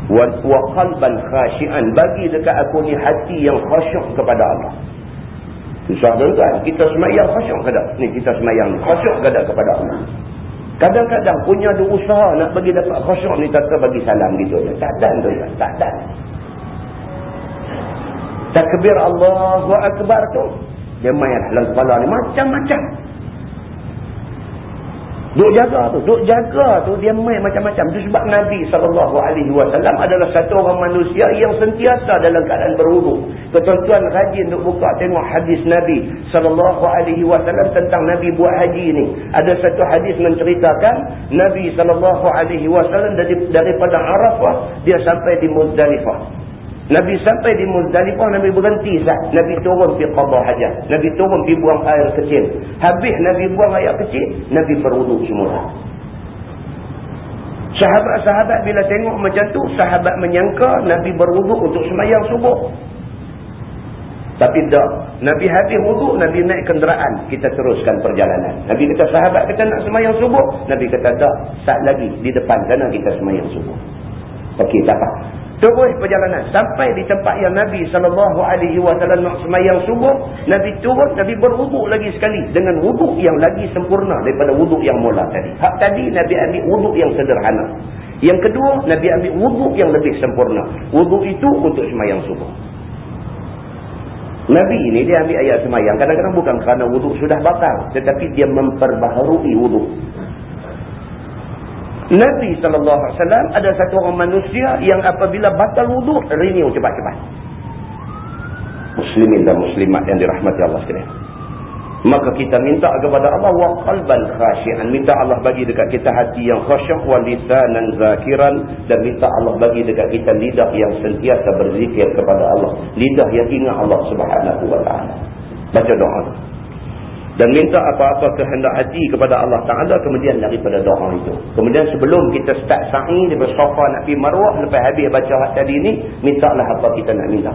Wa qalban khashian bagi dekat aku ni hati yang khusyuk kepada Allah. Susah tuan-tuan. Kita semayang khusyuk ke tak? Ni kita semayang khusyuk ke tak kepada Allah? Kadang-kadang punya ada usaha nak bagi dapat khusyuk ni tak bagi salam gitu. Tak dan tuan-tuan. Tak dan. Takbir Allahu Akbar tu. Dia main dalam kepala ni macam-macam. Duk jaga tu, duk jaga tu dia main macam-macam. Itu sebab Nabi SAW adalah satu orang manusia yang sentiasa dalam keadaan berwuduk. Ketentuan rajin untuk buka tengok hadis Nabi SAW tentang Nabi buat haji ni. Ada satu hadis menceritakan Nabi SAW daripada Arafah dia sampai di Muzdalifah. Nabi sampai di Muzdalifah, Nabi berhenti sah. Nabi turun pergi qadha hajat. Nabi turun pergi buang air kecil. Habis Nabi buang air kecil, Nabi berwuduk semula. Sahabat-sahabat bila tengok macam tu, sahabat menyangka Nabi berwuduk untuk semayang subuh. Tapi tak. Nabi habis wuduk, Nabi naik kenderaan. Kita teruskan perjalanan. Nabi kata, sahabat kata nak semayang subuh. Nabi kata, tak. Saat lagi di depan sana kita semayang subuh. Okey, tak apa. Terus perjalanan sampai di tempat yang Nabi SAW nak semayang subuh. Nabi turun, Nabi berwuduk lagi sekali. Dengan wuduk yang lagi sempurna daripada wuduk yang mula tadi. Hak tadi Nabi ambil wuduk yang sederhana. Yang kedua, Nabi ambil wuduk yang lebih sempurna. Wuduk itu untuk semayang subuh. Nabi ini dia ambil ayat semayang. Kadang-kadang bukan kerana wuduk sudah batal. Tetapi dia memperbaharui wuduk. Nabi SAW ada satu orang manusia yang apabila batal wuduk, renew cepat-cepat. Muslimin dan muslimat yang dirahmati Allah sekalian. Maka kita minta kepada Allah wa qalban khashian. Minta Allah bagi dekat kita hati yang khasyuk wa lisanan zakiran dan minta Allah bagi dekat kita lidah yang sentiasa berzikir kepada Allah. Lidah yang ingat Allah Subhanahu wa taala. Baca doa dan minta apa-apa kehendak hati kepada Allah Ta'ala kemudian daripada doa itu. Kemudian sebelum kita start sa'i di bersofa nak pergi marwah lepas habis baca hak tadi ni, mintalah apa kita nak minta.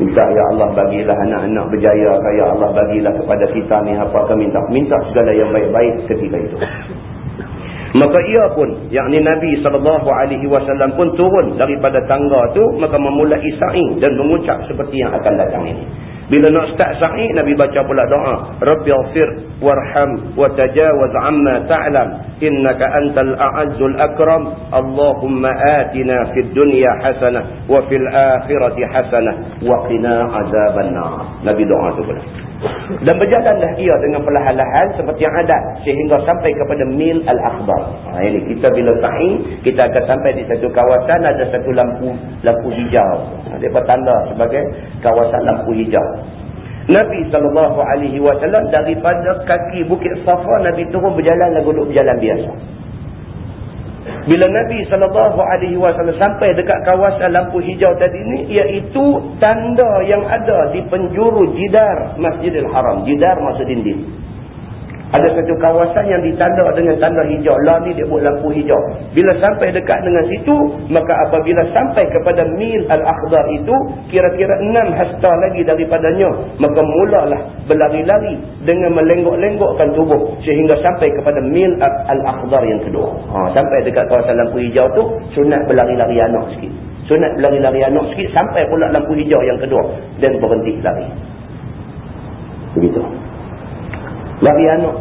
Minta ya Allah bagilah anak-anak berjaya, ya Allah bagilah kepada kita ni apa akan minta. Minta segala yang baik-baik ketika itu. Maka ia pun, yakni Nabi SAW pun turun daripada tangga tu, maka memulai sa'i dan mengucap seperti yang akan datang ini. Bila nak start sa'i, Nabi baca pula doa. Rabbi afir warham wa tajawaz amma ta'lam. Innaka antal a'azzul akram. Allahumma atina fid dunya hasanah. Wa fil akhirati hasanah. Wa qina azaban na' Nabi doa tu pula. Dan berjalanlah ia dengan perlahan-lahan seperti yang ada. Sehingga sampai kepada mil al-akhbar. Ha, ini kita bila sa'i, kita akan sampai di satu kawasan. Ada satu lampu lampu hijau. Ha, dia bertanda sebagai kawasan lampu hijau. Nabi SAW daripada kaki Bukit Safa, Nabi turun berjalan lagu duduk berjalan biasa. Bila Nabi SAW sampai dekat kawasan lampu hijau tadi ni, iaitu tanda yang ada di penjuru jidar Masjidil Haram. Jidar maksud dinding. Ada satu kawasan yang ditanda dengan tanda hijau. Lah ni dia buat lampu hijau. Bila sampai dekat dengan situ, maka apabila sampai kepada mil al-akhdar itu, kira-kira enam hasta lagi daripadanya, maka mulalah berlari-lari dengan melenggok-lenggokkan tubuh sehingga sampai kepada mil al-akhdar yang kedua. Ha, sampai dekat kawasan lampu hijau tu, sunat berlari-lari anak sikit. Sunat berlari-lari anak sikit sampai pula lampu hijau yang kedua dan berhenti lari. Begitu. Lari anak.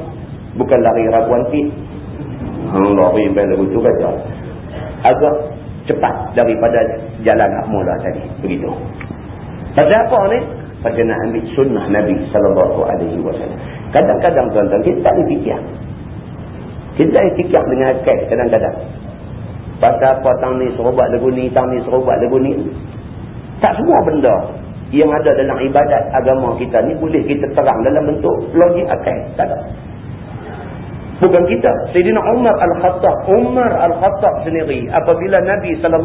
Bukan lari raguan. Hmm, lari lagu tu baca. Agak cepat daripada jalan hak mula tadi. Begitu. Pasal apa ni? Pasal nak ambil sunnah Nabi SAW. Kadang-kadang tuan-tuan, kita tak fikir. Kita tak fikir dengan akal kadang-kadang. Pasal apa tang ni serobat lagu ni, tang ni serobat lagu ni. Tak semua benda yang ada dalam ibadat agama kita ni boleh kita terang dalam bentuk logik akal. Tak ada. Bukan kita. Sayyidina Umar Al-Khattab. Umar Al-Khattab sendiri. Apabila Nabi SAW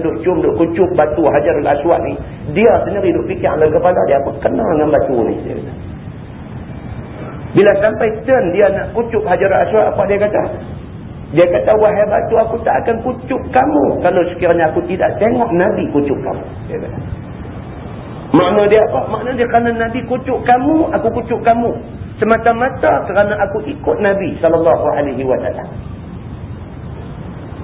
duk cium, duk kucup batu Hajar Al-Aswad ni. Dia sendiri duk fikir dalam kepala dia. Apa kena dengan batu ni? Bila sampai turn dia nak kucup Hajar Al-Aswad. Apa dia kata? Dia kata, wahai batu aku tak akan kucup kamu. Kalau sekiranya aku tidak tengok Nabi kucup kamu. Dia kata. Makna dia apa? Makna dia kerana Nabi kucuk kamu, aku kucuk kamu. Semata-mata kerana aku ikut Nabi SAW.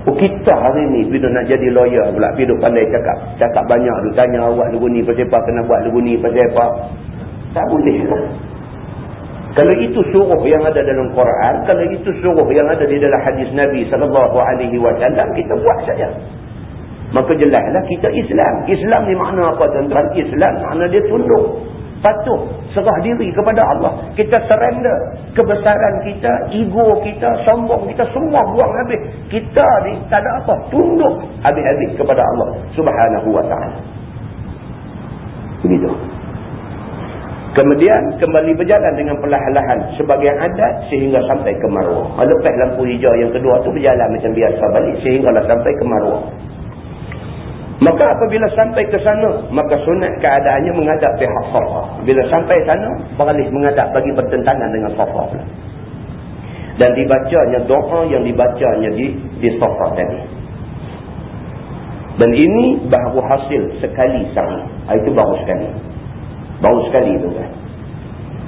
Oh, kita hari ni bila nak jadi lawyer pula, bila pandai cakap. Cakap banyak tu, tanya awak lagu ni, pasal apa, kena buat lagu ni, pasal apa. Tak boleh. Kalau itu suruh yang ada dalam Quran, kalau itu suruh yang ada di dalam hadis Nabi SAW, kita buat saja. Maka jelaslah kita Islam. Islam ni makna apa tuan-tuan? Islam makna dia tunduk. Patuh. Serah diri kepada Allah. Kita surrender. Kebesaran kita, ego kita, sombong kita, semua buang habis. Kita ni tak ada apa. Tunduk habis-habis kepada Allah subhanahu wa ta'ala. Begitu. Kemudian kembali berjalan dengan perlahan-lahan sebagai adat sehingga sampai ke Marwah. Lepas lampu hijau yang kedua tu berjalan macam biasa balik sehinggalah sampai ke Marwah. Maka apabila sampai ke sana, maka sunat keadaannya menghadap pihak Safa. Bila sampai sana, beralih menghadap bagi bertentangan dengan Safa. Dan dibacanya doa yang dibacanya di, di Safa tadi. Dan ini baru hasil sekali sa'i. Ah, itu baru sekali. Baru sekali itu kan.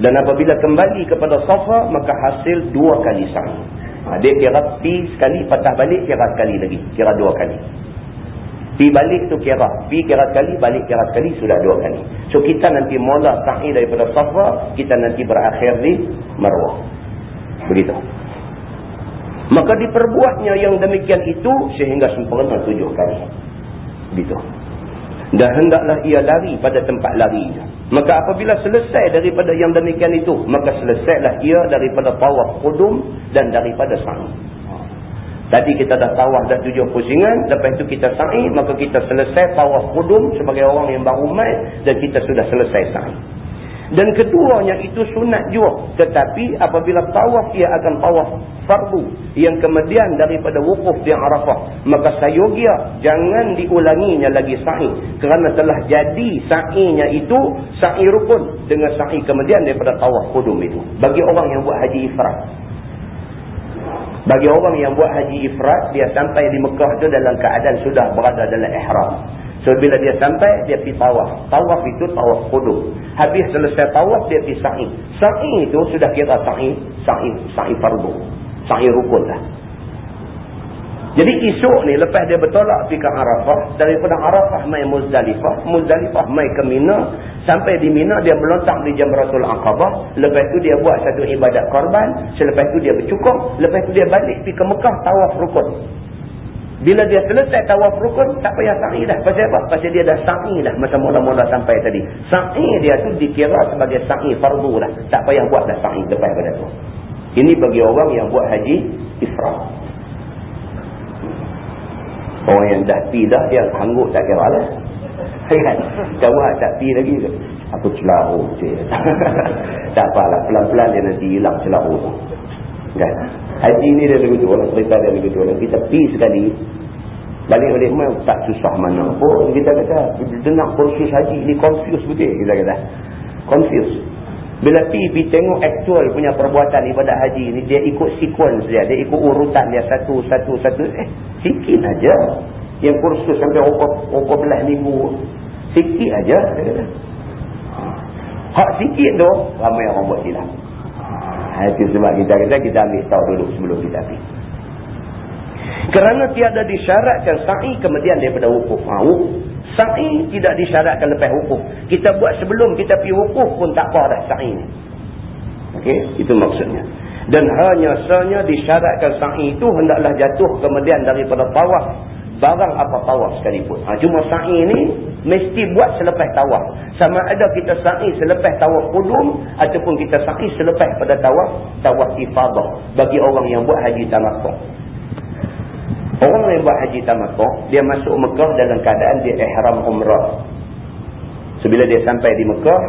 Dan apabila kembali kepada Safa, maka hasil dua kali sa'i. Ha, dia kira pi sekali, patah balik, kira sekali lagi. Kira dua kali. Pi balik tu kira. Pi kira sekali, balik kira sekali, sudah dua kali. So kita nanti mula sa'i daripada Safa, kita nanti berakhir di Marwah. Begitu. Maka diperbuatnya yang demikian itu sehingga sempurna tujuh kali. Begitu. Dan hendaklah ia lari pada tempat larinya. Maka apabila selesai daripada yang demikian itu, maka selesailah ia daripada tawaf kudum dan daripada sa'i. Tadi kita dah tawaf dah tujuh pusingan, lepas itu kita sa'i, maka kita selesai tawaf kudum sebagai orang yang baru mai dan kita sudah selesai sa'i. Dan keduanya itu sunat juga. Tetapi apabila tawaf ia akan tawaf fardu. Yang kemudian daripada wukuf di Arafah. Maka sayogia jangan diulanginya lagi sa'i. Kerana telah jadi sa'inya itu sa'i rukun. Dengan sa'i kemudian daripada tawaf kudum itu. Bagi orang yang buat haji ifrat. Bagi orang yang buat haji ifrat. Dia sampai di Mekah itu dalam keadaan sudah berada dalam ihram. So bila dia sampai dia pergi tawaf. Tawaf itu tawaf kudum. Habis selesai tawaf dia pergi sa'i. Sa'i itu sudah kira sa'i sa'i sa'i fardu. Sa'i rukun lah. Jadi esok ni lepas dia bertolak pergi ke Arafah. Daripada Arafah mai Muzdalifah. Muzdalifah mai ke Mina. Sampai di Mina dia melontak di Jamratul Aqabah. Lepas tu dia buat satu ibadat korban. Selepas tu dia bercukup. Lepas tu dia balik pergi ke Mekah tawaf rukun. Bila dia selesai tawaf rukun, tak payah sa'i dah. Pasal apa? Pasal dia dah sa'i dah masa mula-mula sampai tadi. Sa'i dia tu dikira sebagai sa'i fardu dah. Tak payah buat dah sa'i lepas pada tu. Ini bagi orang yang buat haji ifrat. Orang yang dah pi dah, yang hangguk tak kira lah. Kan? Jawab tak pi lagi ke? Aku celahu. (laughs) tak apalah. Pelan-pelan dia nanti hilang celahu tu. Kan? Haji ni dia tua lah. Cerita dia lah. Kita pergi sekali. Balik-balik memang tak susah mana pun. Kita kata, dengar kursus haji ni confused betul. Kita kata. Confused. Bila pergi, pergi tengok actual punya perbuatan ibadat haji ni. Dia ikut sequence dia. Dia ikut urutan dia satu, satu, satu. Eh, sikit aja. Yang kursus sampai berapa belah minggu. Sikit aja. Hak sikit tu, ramai orang buat silap. Ha, itu sebab kita kata kita ambil tahu dulu sebelum kita pergi. Kerana tiada disyaratkan sa'i kemudian daripada wukuf. Ha, sa'i tidak disyaratkan lepas wukuf. Kita buat sebelum kita pergi wukuf pun tak apa dah sa'i ni. Okey, itu maksudnya. Dan hanya sanya disyaratkan sa'i itu hendaklah jatuh kemudian daripada tawaf barang apa tawaf sekalipun. Ha, cuma sa'i ni mesti buat selepas tawaf. Sama ada kita sa'i selepas tawaf kudum ataupun kita sa'i selepas pada tawaf tawaf ifadah bagi orang yang buat haji tamattu'. Orang yang buat haji tamattu', dia masuk Mekah dalam keadaan dia ihram umrah. Sebila dia sampai di Mekah,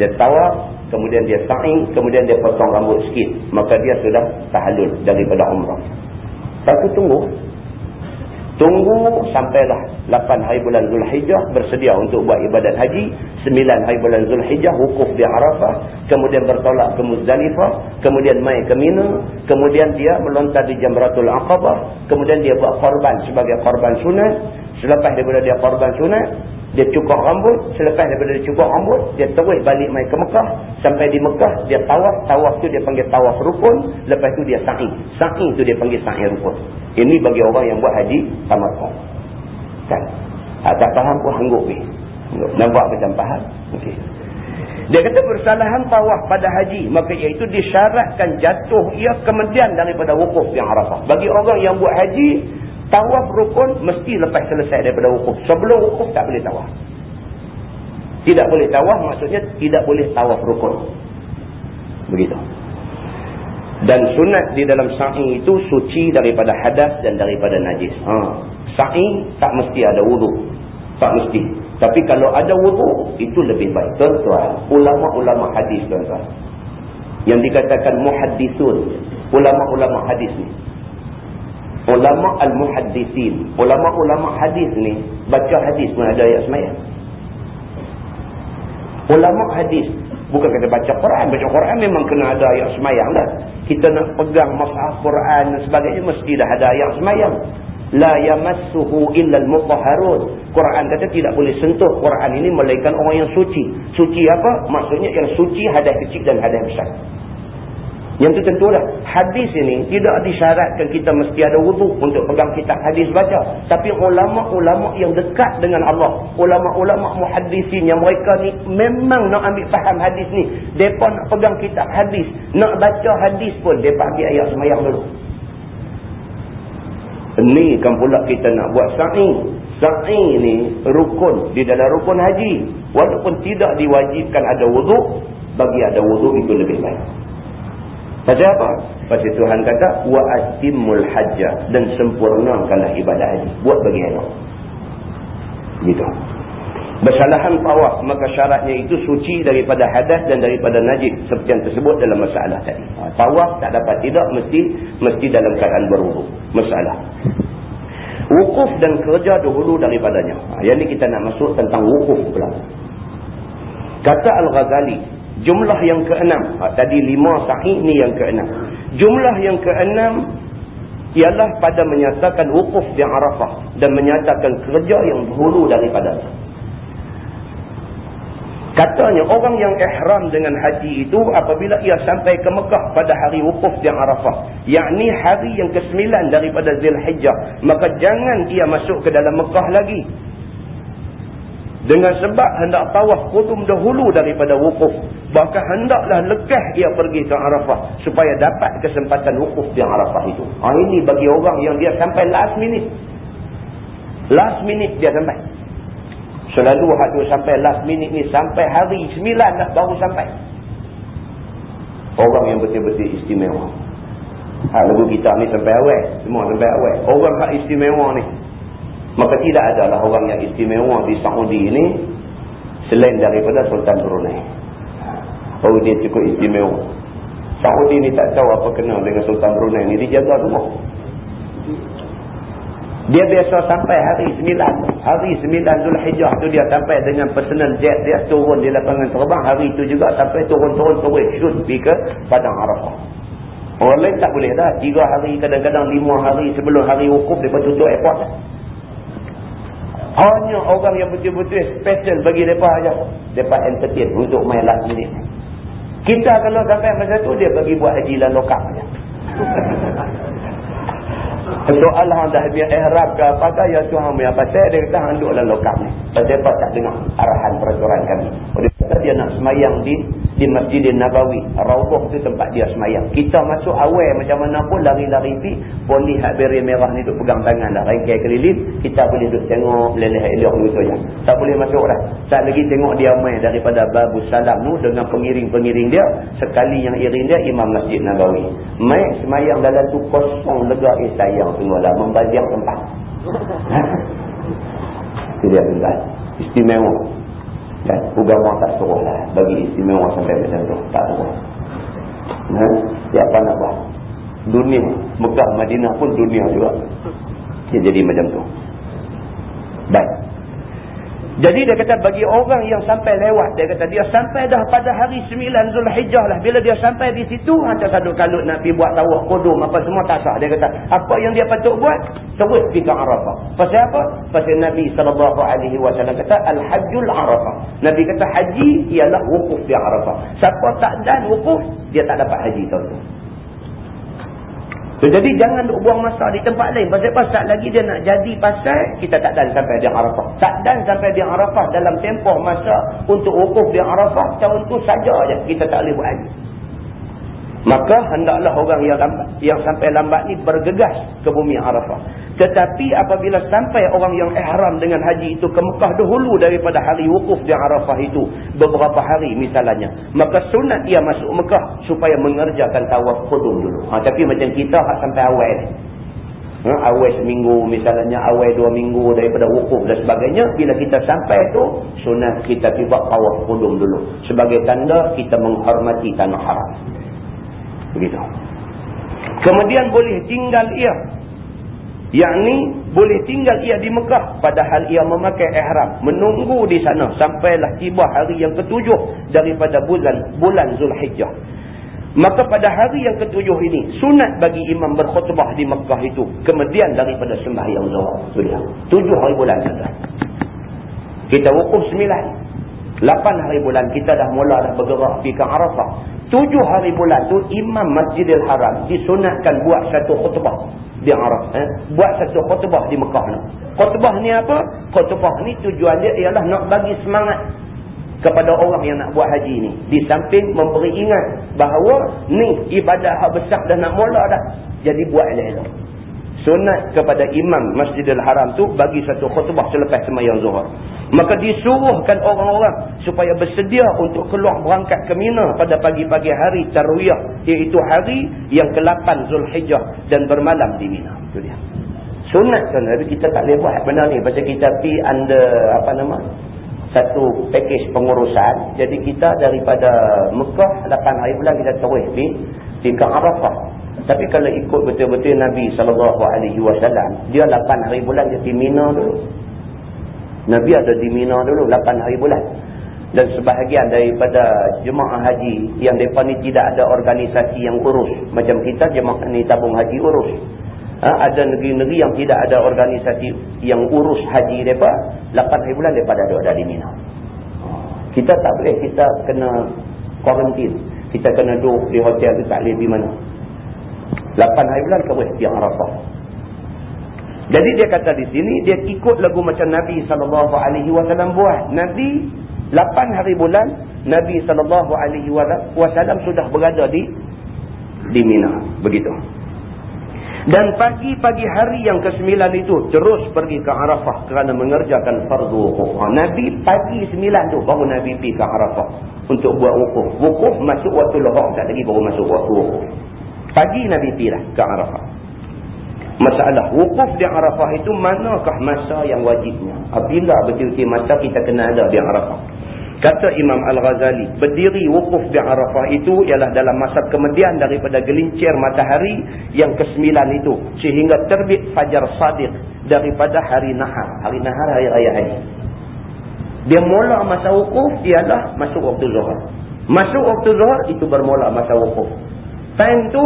dia tawaf, kemudian dia sa'i, kemudian dia potong rambut sikit, maka dia sudah tahallul daripada umrah. Tapi tunggu Tunggu sampailah 8 hari bulan Zulhijjah bersedia untuk buat ibadat haji. 9 hari bulan Zulhijjah wukuf di Arafah. Kemudian bertolak ke Muzdalifah. Kemudian mai ke Mina. Kemudian dia melontar di Jamratul Aqabah. Kemudian dia buat korban sebagai korban sunat. Selepas daripada dia korban sunat, dia cukup rambut. Selepas daripada dia cukup rambut, dia terus balik mai ke Mekah. Sampai di Mekah, dia tawaf. Tawaf tu dia panggil tawaf rukun. Lepas tu dia sa'i. Sa'i tu dia panggil sa'i rukun. Ini bagi orang yang buat haji tamattu. Kan? Ha, tak faham pun hangguk ni. Nampak macam faham? Okey. Dia kata bersalahan tawaf pada haji. Maka iaitu disyaratkan jatuh ia kemudian daripada wukuf yang Arafah. Bagi orang yang buat haji, tawaf rukun mesti lepas selesai daripada wukuf. Sebelum wukuf tak boleh tawaf. Tidak boleh tawaf maksudnya tidak boleh tawaf rukun. Begitu. Dan sunat di dalam sa'i itu suci daripada hadas dan daripada najis. Ha. Sa'i tak mesti ada wudu. Tak mesti. Tapi kalau ada wudu, itu lebih baik. Tuan-tuan, ulama-ulama hadis tuan-tuan. Yang dikatakan muhaddisun. Ulama-ulama hadis ni. Ulama al-muhaddisin. Ulama-ulama hadis ni, baca hadis pun ada ayat semayang. Ulama hadis Bukan kata baca Quran. Baca Quran memang kena ada ayat semayang dah. Kita nak pegang masalah Quran dan sebagainya mesti dah ada ayat semayang. La yamassuhu illal mutahharun. Quran kata tidak boleh sentuh Quran ini melainkan orang yang suci. Suci apa? Maksudnya yang suci hadas kecil dan hadas besar. Yang itu tentulah hadis ini tidak disyaratkan kita mesti ada wudhu untuk pegang kitab hadis baca. Tapi ulama-ulama yang dekat dengan Allah. Ulama-ulama muhadisin yang mereka ni memang nak ambil faham hadis ni. Mereka nak pegang kitab hadis. Nak baca hadis pun mereka ambil ayat semayang dulu. Ni kan pula kita nak buat sa'i. Sa'i ni rukun di dalam rukun haji. Walaupun tidak diwajibkan ada wuduk, bagi ada wuduk itu lebih baik. Pasal apa? Pasal Tuhan kata, atimul hajjah dan sempurnakanlah ibadah haji. Buat bagi elok. Gitu. Bersalahan tawaf, maka syaratnya itu suci daripada hadas dan daripada najib. Seperti yang tersebut dalam masalah tadi. Ha, tawaf tak dapat tidak, mesti mesti dalam keadaan berwuduk. Masalah. Wukuf dan kerja dahulu daripadanya. Ha, yang ini kita nak masuk tentang wukuf pula. Kata Al-Ghazali, jumlah yang keenam. Ha, tadi lima sahih, ni yang keenam. Jumlah yang keenam ialah pada menyatakan wukuf di Arafah dan menyatakan kerja yang dahulu daripadanya. Katanya orang yang ihram dengan haji itu apabila ia sampai ke Mekah pada hari wukuf di Arafah. Yakni hari yang ke-9 daripada Zilhijjah. Maka jangan ia masuk ke dalam Mekah lagi. Dengan sebab hendak tawaf kudum dahulu daripada wukuf. Bahkan hendaklah lekas ia pergi ke Arafah. Supaya dapat kesempatan wukuf di Arafah itu. Ha, ini bagi orang yang dia sampai last minute. Last minute dia sampai. Selalu hak sampai last minute ni sampai hari sembilan dah baru sampai. Orang yang betul-betul istimewa. Hak lagu kita ni sampai awal. Semua sampai awal. Orang hak istimewa ni. Maka tidak adalah orang yang istimewa di Saudi ni. Selain daripada Sultan Brunei. Oh dia cukup istimewa. Saudi ni tak tahu apa kena dengan Sultan Brunei ni. Dia jaga semua. Dia biasa sampai hari sembilan. Hari sembilan Zulhijjah tu dia sampai dengan personal jet dia turun di lapangan terbang. Hari itu juga sampai turun-turun turun shoot pergi ke Padang Arafah. Orang lain tak boleh dah. Tiga hari kadang-kadang lima hari sebelum hari wukuf dia tutup airport. Hanya orang yang betul-betul special bagi mereka saja. Mereka entertain untuk main last minute. Kita kalau sampai masa tu dia bagi buat haji dan lokal saja. (laughs) Soal dah biar ihram ke apakah ya Tuhan punya pasal dia kata hang duduk dalam lokal ni. Pasal apa tak dengar arahan peraturan kami. Dia nak semayang di di Masjid Nabawi. Raudhah tu tempat dia semayang. Kita masuk awal macam mana pun lari-lari pi, polis hak beri merah ni duk pegang tangan dah rengkai keliling, kita boleh duduk tengok leleh elok gitu je. Tak boleh masuk dah. Tak lagi tengok dia main daripada Babu Salam tu dengan pengiring-pengiring dia, sekali yang iring dia Imam Masjid Nabawi. Main semayang dalam tu kosong lega eh sayang tengoklah membazir tempat. (laughs) Itu dia tuan. Istimewa. Dan agama tak suruh lah bagi istimewa sampai macam tu. Tak suruh. Ha? Siapa nak buat? Dunia. Mekah, Madinah pun dunia juga. Dia jadi macam tu. Baik. Jadi dia kata bagi orang yang sampai lewat, dia kata dia sampai dah pada hari 9 Zulhijjah lah. Bila dia sampai di situ, hantar satu kalut nak pergi buat tawak kodum apa semua tak sah. Dia kata, apa yang dia patut buat? Terus pergi ke Arafah. Pasal apa? Pasal Nabi SAW kata, Al-Hajjul Arafah. Nabi kata, haji ialah wukuf di Arafah. Siapa tak dan wukuf, dia tak dapat haji tahun tu. So, jadi jangan duk buang masa di tempat lain. Pasal pasal lagi dia nak jadi pasal, kita tak dan sampai di Arafah. Tak dan sampai di Arafah dalam tempoh masa untuk wukuf di Arafah, tahun tu saja aja kita tak boleh buat lagi. Maka hendaklah orang yang lambat, yang sampai lambat ni bergegas ke bumi Arafah. Tetapi apabila sampai orang yang ihram dengan haji itu ke Mekah dahulu daripada hari wukuf di Arafah itu beberapa hari misalnya, maka sunat ia masuk Mekah supaya mengerjakan tawaf qudum dulu. Ha, tapi macam kita sampai awal ni. Ha, awal seminggu misalnya awal dua minggu daripada wukuf dan sebagainya bila kita sampai itu sunat kita tiba tawaf qudum dulu sebagai tanda kita menghormati tanah haram begitu. Kemudian boleh tinggal ia. Yang ni boleh tinggal ia di Mekah padahal ia memakai ihram. Menunggu di sana sampailah tiba hari yang ketujuh daripada bulan bulan Zulhijjah. Maka pada hari yang ketujuh ini sunat bagi imam berkhutbah di Mekah itu. Kemudian daripada sembahyang zuhur. Tujuh hari bulan kita wukuf sembilan lapan hari bulan kita dah mula dah bergerak pergi ke Arafah tujuh hari bulan tu imam Masjidil Haram disunatkan buat satu khutbah di Arab. Eh? Buat satu khutbah di Mekah ni. Khutbah ni apa? Khutbah ni tujuan dia ialah nak bagi semangat kepada orang yang nak buat haji ni. Di samping memberi ingat bahawa ni ibadah besar dah nak mula dah. Jadi buat elok-elok. sunat kepada imam Masjidil Haram tu bagi satu khutbah selepas semayang zuhur. Maka disuruhkan orang-orang supaya bersedia untuk keluar berangkat ke Mina pada pagi-pagi hari Tarwiyah iaitu hari yang ke-8 Zulhijjah dan bermalam di Mina. Itu dia. Sunat kan tapi kita tak boleh buat benda ni pasal kita pi under apa nama? satu package pengurusan. Jadi kita daripada Mekah 8 hari bulan kita terus di di Arafah. Tapi kalau ikut betul-betul Nabi SAW, dia 8 hari bulan dia di Mina dulu. Nabi ada di Mina dulu 8 hari bulan. Dan sebahagian daripada jemaah haji yang mereka ni tidak ada organisasi yang urus. Macam kita jemaah ni tabung haji urus. Ha, ada negeri-negeri yang tidak ada organisasi yang urus haji mereka. 8 hari bulan mereka dah ada di Mina. Kita tak boleh, kita kena quarantine. Kita kena duduk di hotel tu tak boleh di mana. 8 hari bulan kawin di Arafah. Jadi dia kata di sini dia ikut lagu macam Nabi wasallam buat. Nabi 8 hari bulan Nabi wasallam sudah berada di di Mina, begitu. Dan pagi-pagi hari yang ke-9 itu terus pergi ke Arafah kerana mengerjakan fardu wukuf. Nabi pagi 9 tu baru Nabi pergi ke Arafah untuk buat wukuf. Wukuf masuk waktu lohak tak lagi baru masuk waktu wukuf. Pagi Nabi pirah ke Arafah. Masalah wukuf di Arafah itu manakah masa yang wajibnya? Apabila betul-betul masa kita kena ada di Arafah. Kata Imam Al-Ghazali, berdiri wukuf di Arafah itu ialah dalam masa kemudian daripada gelincir matahari yang kesembilan itu. Sehingga terbit fajar sadiq daripada hari nahar. Hari nahar, hari raya haji. Dia mula masa wukuf ialah masuk waktu zuhur. Masuk waktu zuhur itu bermula masa wukuf. Time tu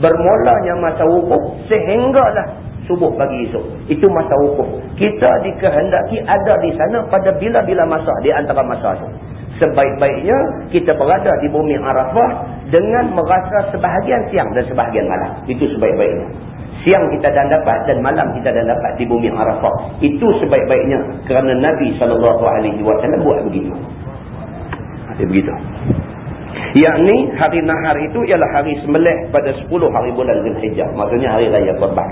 bermulanya masa wukuf sehinggalah subuh pagi esok. Itu masa wukuf. Kita dikehendaki ada di sana pada bila-bila masa di antara masa itu. Sebaik-baiknya kita berada di bumi Arafah dengan merasa sebahagian siang dan sebahagian malam. Itu sebaik-baiknya. Siang kita dah dapat dan malam kita dah dapat di bumi Arafah. Itu sebaik-baiknya kerana Nabi SAW buat begitu. Dia begitu yakni hari nahar itu ialah hari sembelih pada 10 hari bulan Zulhijjah. Maksudnya hari raya korban.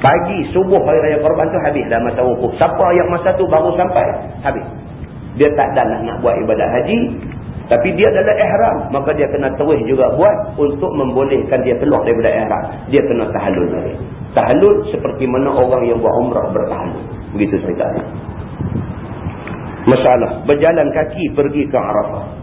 Pagi subuh hari raya korban tu habis dah masa wukuf. Siapa yang masa tu baru sampai? Habis. Dia tak ada nak, nak buat ibadat haji. Tapi dia adalah ihram. Maka dia kena terus juga buat untuk membolehkan dia keluar daripada ihram. Dia kena tahallul lagi. Tahallul seperti mana orang yang buat umrah bertahallul begitu ceritanya masalah. Berjalan kaki pergi ke Arafah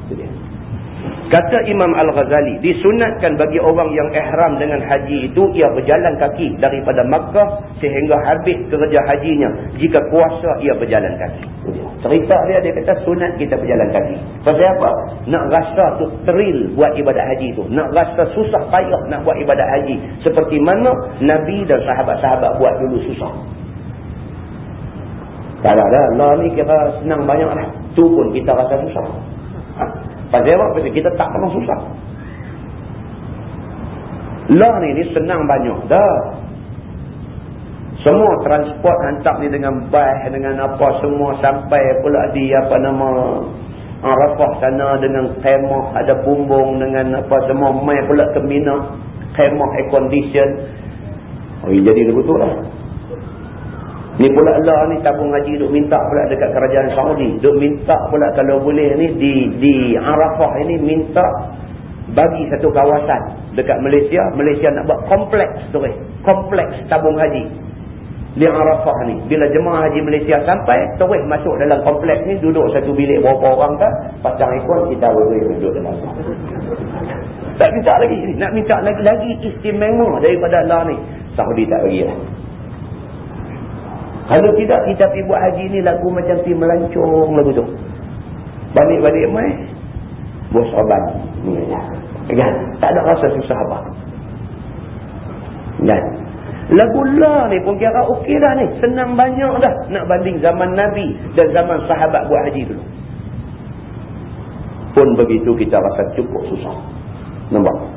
Kata Imam Al-Ghazali, disunatkan bagi orang yang ihram dengan haji itu, ia berjalan kaki daripada Makkah sehingga habis kerja hajinya. Jika kuasa, ia berjalan kaki. Cerita dia, dia kata sunat kita berjalan kaki. Pasal apa? Nak rasa tu teril buat ibadat haji tu. Nak rasa susah payah nak buat ibadat haji. Seperti mana Nabi dan sahabat-sahabat buat dulu susah. Tak ada, Allah ni kira senang banyak lah. Tu pun kita rasa susah. Pasal apa? Pasal kita tak pernah susah. Lah ni, ni senang banyak. Dah. Semua transport hantar ni dengan baik, dengan apa semua sampai pula di apa nama Arafah sana dengan kemah, ada bumbung dengan apa semua. Mai pula ke Mina, kemah air condition. Oh, jadi betul lah. Ni pula Allah ni tabung haji duk minta pula dekat kerajaan Saudi. Duk minta pula kalau boleh ni di di Arafah ini minta bagi satu kawasan dekat Malaysia. Malaysia nak buat kompleks tu eh. Kompleks tabung haji. Di Arafah ni. Bila jemaah haji Malaysia sampai, terus masuk dalam kompleks ni, duduk satu bilik berapa orang kan, pasang ikon, kita boleh duduk dalam Tak minta lagi. Nak minta lagi-lagi istimewa daripada Allah ni. Saudi tak bagi lah. Kalau tidak kita pergi buat haji ni lagu macam pergi melancong lagu tu. Balik-balik mai. Bos obat. Kan? Tak ada rasa susah apa. Kan? Lagu lah ni pun kira okey dah ni. Senang banyak dah nak banding zaman Nabi dan zaman sahabat buat haji dulu. Pun begitu kita rasa cukup susah. Nampak?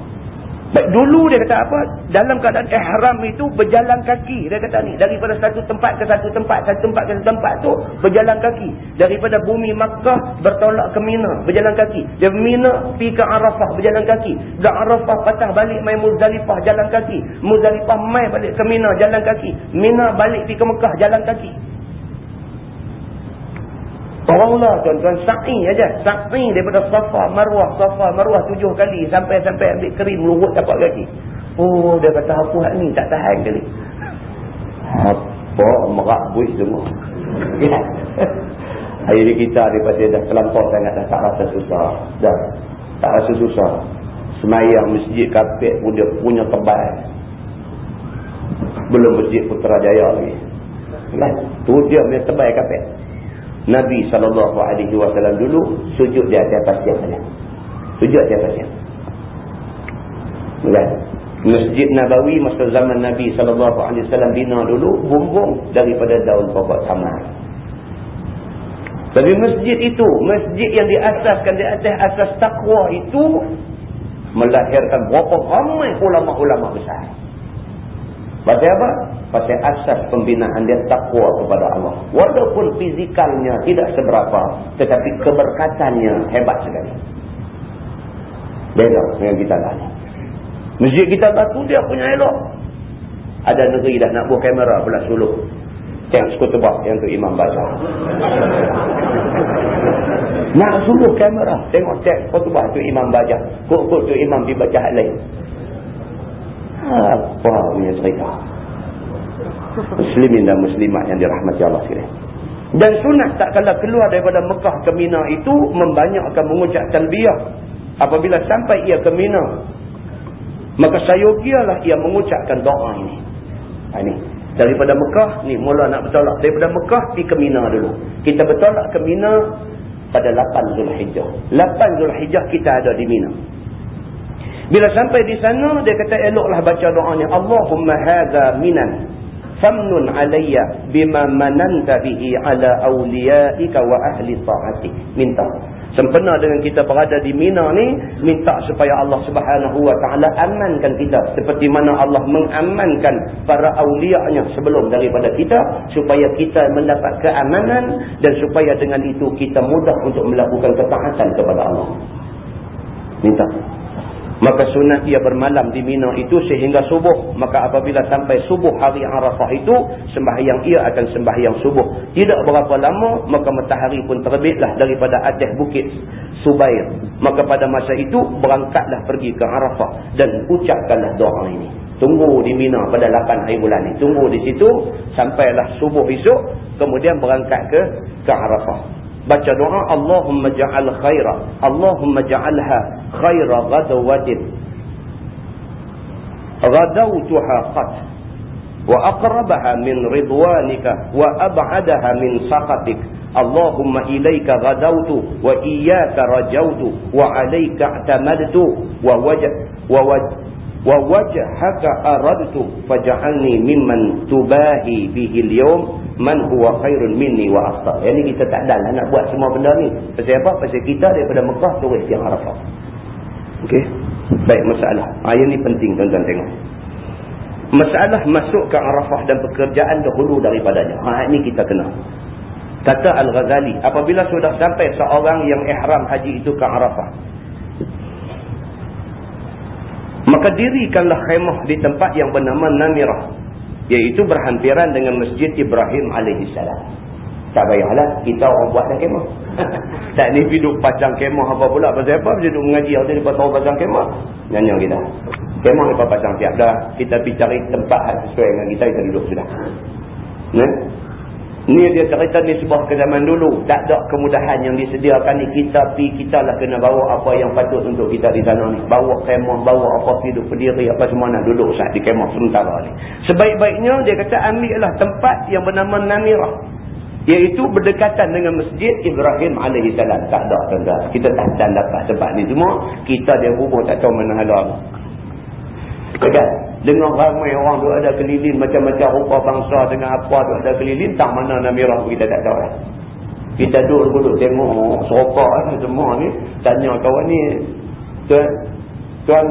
Baik dulu dia kata apa? Dalam keadaan ihram itu berjalan kaki. Dia kata ni. Daripada satu tempat ke satu tempat. Satu tempat ke satu tempat tu berjalan kaki. Daripada bumi Makkah bertolak ke Mina. Berjalan kaki. Dia Mina pergi ke Arafah berjalan kaki. Dari Arafah patah balik main Muzdalifah jalan kaki. Muzdalifah main balik ke Mina jalan kaki. Mina balik pergi ke Mekah jalan kaki. Tolonglah tuan-tuan sa'i aja. Sa'i daripada safa marwah. Safa marwah tujuh kali. Sampai-sampai ambil krim lurut tapak kaki. Oh dia kata apa hak ni tak tahan kali. Apa merak buih semua. (laughs) Hari ni kita daripada dah terlampau sangat dah tak rasa susah. Dah tak rasa susah. Semayang masjid kapit pun dia punya tebal. Belum masjid Putrajaya lagi. Kan? Tu dia punya tebal kapit. Nabi SAW dulu sujud di atas pasir saja. Sujud di atas pasir. Kan? Masjid Nabawi masa zaman Nabi SAW bina dulu bumbung daripada daun pokok tamar. Tapi masjid itu, masjid yang diasaskan di atas asas takwa itu melahirkan berapa ramai ulama-ulama besar. Pasal apa? Pasal asas pembinaan dia takwa kepada Allah. Walaupun fizikalnya tidak seberapa, tetapi keberkatannya hebat sekali. Beza dengan kita tadi. Masjid kita batu dia punya elok. Ada negeri dah nak buat kamera pula suluh. Tengok suku tebak yang tu imam baca. (laughs) nak suluh kamera. Tengok cek khutbah tu imam baca. Kok-kok tu imam dibaca lain. Apa punya cerita? Muslimin dan muslimat yang dirahmati Allah sekalian. Dan sunat tak kala keluar daripada Mekah ke Mina itu membanyakkan mengucap talbiyah. Apabila sampai ia ke Mina, maka sayogialah ia mengucapkan doa ini. Ha, ini. Daripada Mekah, ni mula nak bertolak. Daripada Mekah, pergi ke Mina dulu. Kita bertolak ke Mina pada 8 Zulhijjah. 8 Zulhijjah kita ada di Mina. Bila sampai di sana, dia kata eloklah baca doanya. Allahumma hadha minan. Famnun alaiya bima mananta bihi ala awliyaika wa ahli ta'atik. Minta. Sempena dengan kita berada di Mina ni, minta supaya Allah subhanahu wa ta'ala amankan kita. Seperti mana Allah mengamankan para awliya'nya sebelum daripada kita. Supaya kita mendapat keamanan dan supaya dengan itu kita mudah untuk melakukan ketaatan kepada Allah. Minta. Maka sunat ia bermalam di Mina itu sehingga subuh. Maka apabila sampai subuh hari Arafah itu, sembahyang ia akan sembahyang subuh. Tidak berapa lama, maka matahari pun terbitlah daripada atas bukit Subair. Maka pada masa itu, berangkatlah pergi ke Arafah dan ucapkanlah doa ini. Tunggu di Mina pada 8 hari bulan ini. Tunggu di situ, sampailah subuh esok, kemudian berangkat ke ke Arafah baca doa Allahumma ja'al khaira Allahumma ja'alha khaira ghadawatin غدوتها قد وأقربها من رضوانك وأبعدها من سخطك اللهم إليك غدوت وإياك رجوت وعليك اعتمدت ووجه ووجه wa wajh wa wajh wa wajhaka aradtu faj'alni mimman tubahi bihi al-yawm man huwa khairun minni wa afdal. Yang kita tak ada nak buat semua benda ni. Pasal apa? Pasal kita daripada Mekah turun siang Arafah. Okey. Baik masalah. Ayat ni penting tuan-tuan tengok. Masalah masuk ke Arafah dan pekerjaan dahulu daripadanya. Ha ini kita kena. Kata Al-Ghazali, apabila sudah sampai seorang yang ihram haji itu ke Arafah. Maka dirikanlah khemah di tempat yang bernama Namirah iaitu berhampiran dengan Masjid Ibrahim AS. Tak payahlah, kita orang buat dah kemah. (laughs) tak ni hidup pacang kemah apa pula. Pasal apa? Dia duduk mengaji, dia dapat tahu pacang kemah. Nyanyi kita. Kemah ni pacang siap dah. Kita pergi cari tempat sesuai dengan kita, kita duduk sudah. Nah? Ni dia cerita ni sebuah ke zaman dulu. Tak ada kemudahan yang disediakan ni. Kita pi kita lah kena bawa apa yang patut untuk kita di sana ni. Bawa kemah, bawa apa hidup berdiri, apa semua nak duduk sah di kemah sementara ni. Sebaik-baiknya dia kata ambil lah tempat yang bernama Namirah. Iaitu berdekatan dengan Masjid Ibrahim AS. Tak ada tuan-tuan. Kita tak dapat tempat ni semua. Kita dia hubung tak tahu mana halau. Kan? Dengan ramai orang tu ada keliling macam-macam rupa bangsa dengan apa tu ada keliling. Tak mana Namirah kita tak tahu lah. Kita duduk-duduk tengok seropak ni semua ni. Tanya kawan ni. Tuan, tuan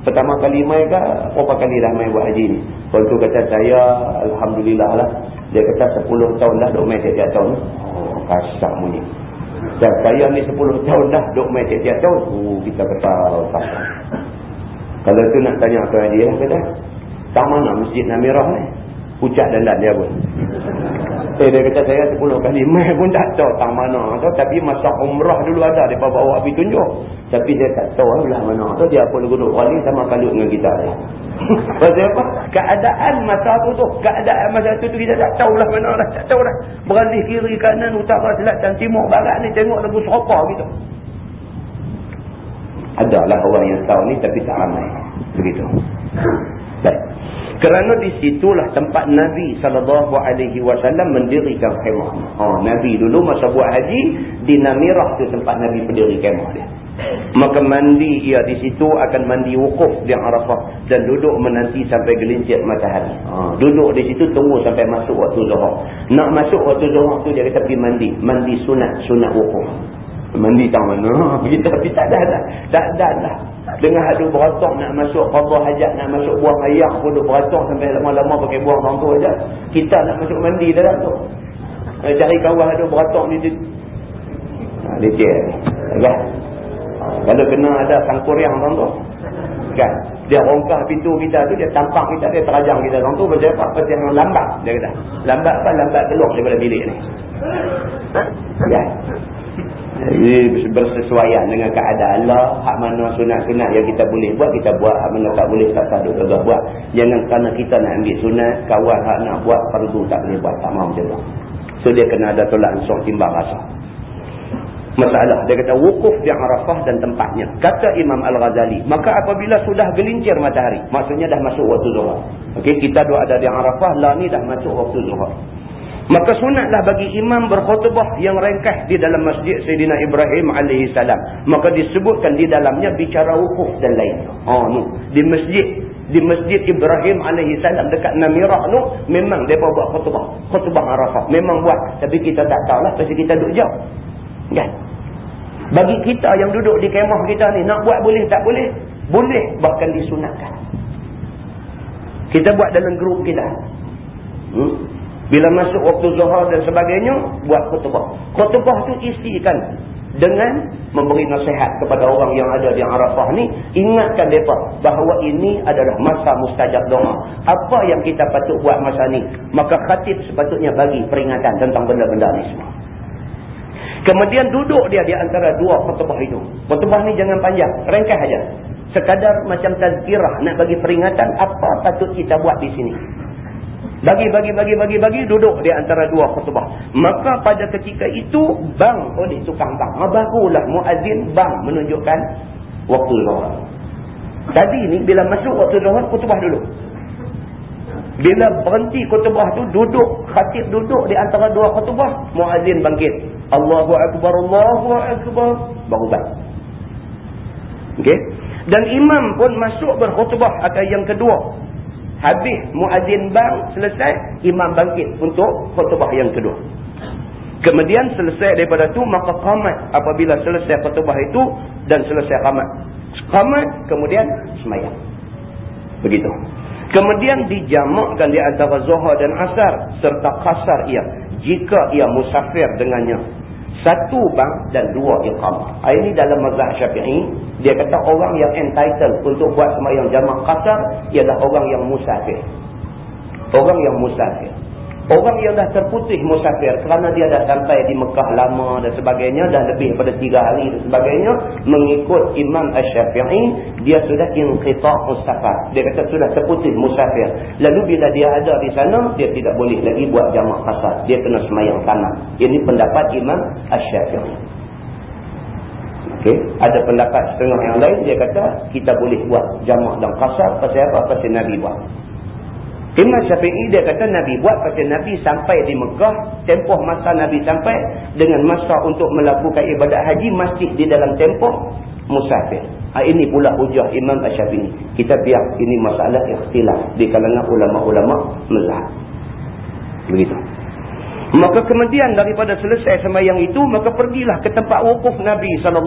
Pertama kali mai ke, berapa kali dah mai buat haji ni? Kalau tu kata saya, Alhamdulillah lah. Dia kata 10 tahun dah duk mai tiap-tiap tahun. Oh, kasar bunyi. Dan saya ni 10 tahun dah duk mai tiap-tiap tahun. Oh, kita kata kasar. Kalau tu nak tanya apa dia kata. Tak mana masjid Namirah ni? Pucat dan dia pun. Eh dia kata saya 10 kali (laughs) mai pun tak tahu tak mana tu tapi masa umrah dulu ada depa bawa pergi tunjuk. Tapi dia tak tahu lah mana tu dia pun duduk wali sama kalut dengan kita dia. (laughs) Pasal apa? Keadaan masa tu tu, keadaan masa tu tu kita tak tahu lah mana lah, tak tahu lah. Beralih kiri kanan utara selatan timur barat ni tengok lagu serupa gitu. Adalah orang yang tahu ni tapi tak ramai. Begitu. Baik. Kerana di situlah tempat Nabi SAW mendirikan kemah. Oh, Nabi dulu masa buat haji, di Namirah tu tempat Nabi berdiri kemah dia. Maka mandi ia di situ akan mandi wukuf di Arafah. Dan duduk menanti sampai gelincir matahari. Ha, duduk di situ tunggu sampai masuk waktu zuhur. Nak masuk waktu zuhur tu dia kata pergi mandi. Mandi sunat, sunat wukuf. Mandi tak mana. (laughs) Kita tapi tak ada dah. Tak ada dah. Dengan ada beratok nak masuk qadha hajat, nak masuk buang air pun duk beratok sampai lama-lama pakai buang orang tu aja. Kita nak masuk mandi dalam tu. Eh, cari kawan ada beratok ni dia. Ha, dia cek. Kan? Kalau kena ada sangkuriang orang tu. Kan? Dia rongkah pintu kita tu, dia tampak kita, dia terajang kita orang tu. Pasal apa? Pasal yang lambat. Dia kata. Lambat apa? Lambat keluar daripada bilik ni. Kan? Jadi bersesuaian dengan keadaan Allah. Hak mana sunat-sunat yang kita boleh buat, kita buat. Hak mana tak boleh, tak tak duduk buat. Jangan kerana kita nak ambil sunat, kawan hak nak buat, perlu tak boleh buat. Tak mahu macam tu. So dia kena ada tolak ansur timbang rasa. Masalah. Dia kata wukuf di Arafah dan tempatnya. Kata Imam Al-Ghazali. Maka apabila sudah gelincir matahari. Maksudnya dah masuk waktu zuhur. Okey, kita dua ada di Arafah. Lah ni dah masuk waktu zuhur. Maka sunatlah bagi imam berkhutbah yang ringkas di dalam masjid Sayyidina Ibrahim AS. Maka disebutkan di dalamnya bicara wukuf dan lain. Oh, no. Di masjid di masjid Ibrahim AS dekat Namirah tu memang mereka buat khutbah. Khutbah Arafah. Memang buat. Tapi kita tak tahu lah pasal kita duduk jauh. Kan? Bagi kita yang duduk di kemah kita ni nak buat boleh tak boleh? Boleh bahkan disunatkan. Kita buat dalam grup kita. Hmm? Bila masuk waktu zuhur dan sebagainya, buat khutbah. Khutbah tu isikan dengan memberi nasihat kepada orang yang ada di Arafah ni. Ingatkan mereka bahawa ini adalah masa mustajab doa. Apa yang kita patut buat masa ni? Maka khatib sepatutnya bagi peringatan tentang benda-benda ni semua. Kemudian duduk dia di antara dua khutbah itu. Khutbah ni jangan panjang. Ringkas saja. Sekadar macam tazkirah nak bagi peringatan apa patut kita buat di sini. Bagi, bagi, bagi, bagi, bagi, duduk di antara dua khutbah. Maka pada ketika itu, bang oleh tukang bang. Barulah muazzin bang menunjukkan waktu zuhur. Tadi ni, bila masuk waktu zuhur, khutbah dulu. Bila berhenti khutbah tu, duduk, khatib duduk di antara dua khutbah, muazzin bangkit. Allahu Akbar, Allahu Akbar. Baru bang. Okay? Dan imam pun masuk berkhutbah atau yang kedua. Habis muazzin bang selesai, imam bangkit untuk khutbah yang kedua. Kemudian selesai daripada tu maka qamat apabila selesai khutbah itu dan selesai qamat. Qamat kemudian semayang. Begitu. Kemudian dijamakkan di antara zuhur dan asar serta kasar ia jika ia musafir dengannya satu bang dan dua iqamah. Ini dalam mazhab syafi'i. Dia kata orang yang entitled untuk buat semayang jamak kasar ialah orang yang musafir. Orang yang musafir. Orang yang dah terputih musafir kerana dia dah sampai di Mekah lama dan sebagainya, dah lebih pada tiga hari dan sebagainya, mengikut Imam Ash-Syafi'i, dia sudah inqita' musafir. Dia kata sudah terputih musafir. Lalu bila dia ada di sana, dia tidak boleh lagi buat jamak kasar. Dia kena semayang kanan. Ini pendapat Imam Ash-Syafi'i. Okay. Ada pendapat setengah yang lain, dia kata kita boleh buat jamak dan kasar. Pasal apa? Pasal Nabi buat. Imam Syafi'i dia kata Nabi buat pasal Nabi sampai di Mekah, tempoh masa Nabi sampai dengan masa untuk melakukan ibadat haji masih di dalam tempoh musafir. Ha, ini pula hujah Imam Syafi'i. Kita biar ini masalah ikhtilaf di kalangan ulama-ulama mazhab. Begitu. Maka kemudian daripada selesai semayang itu, maka pergilah ke tempat wukuf Nabi SAW.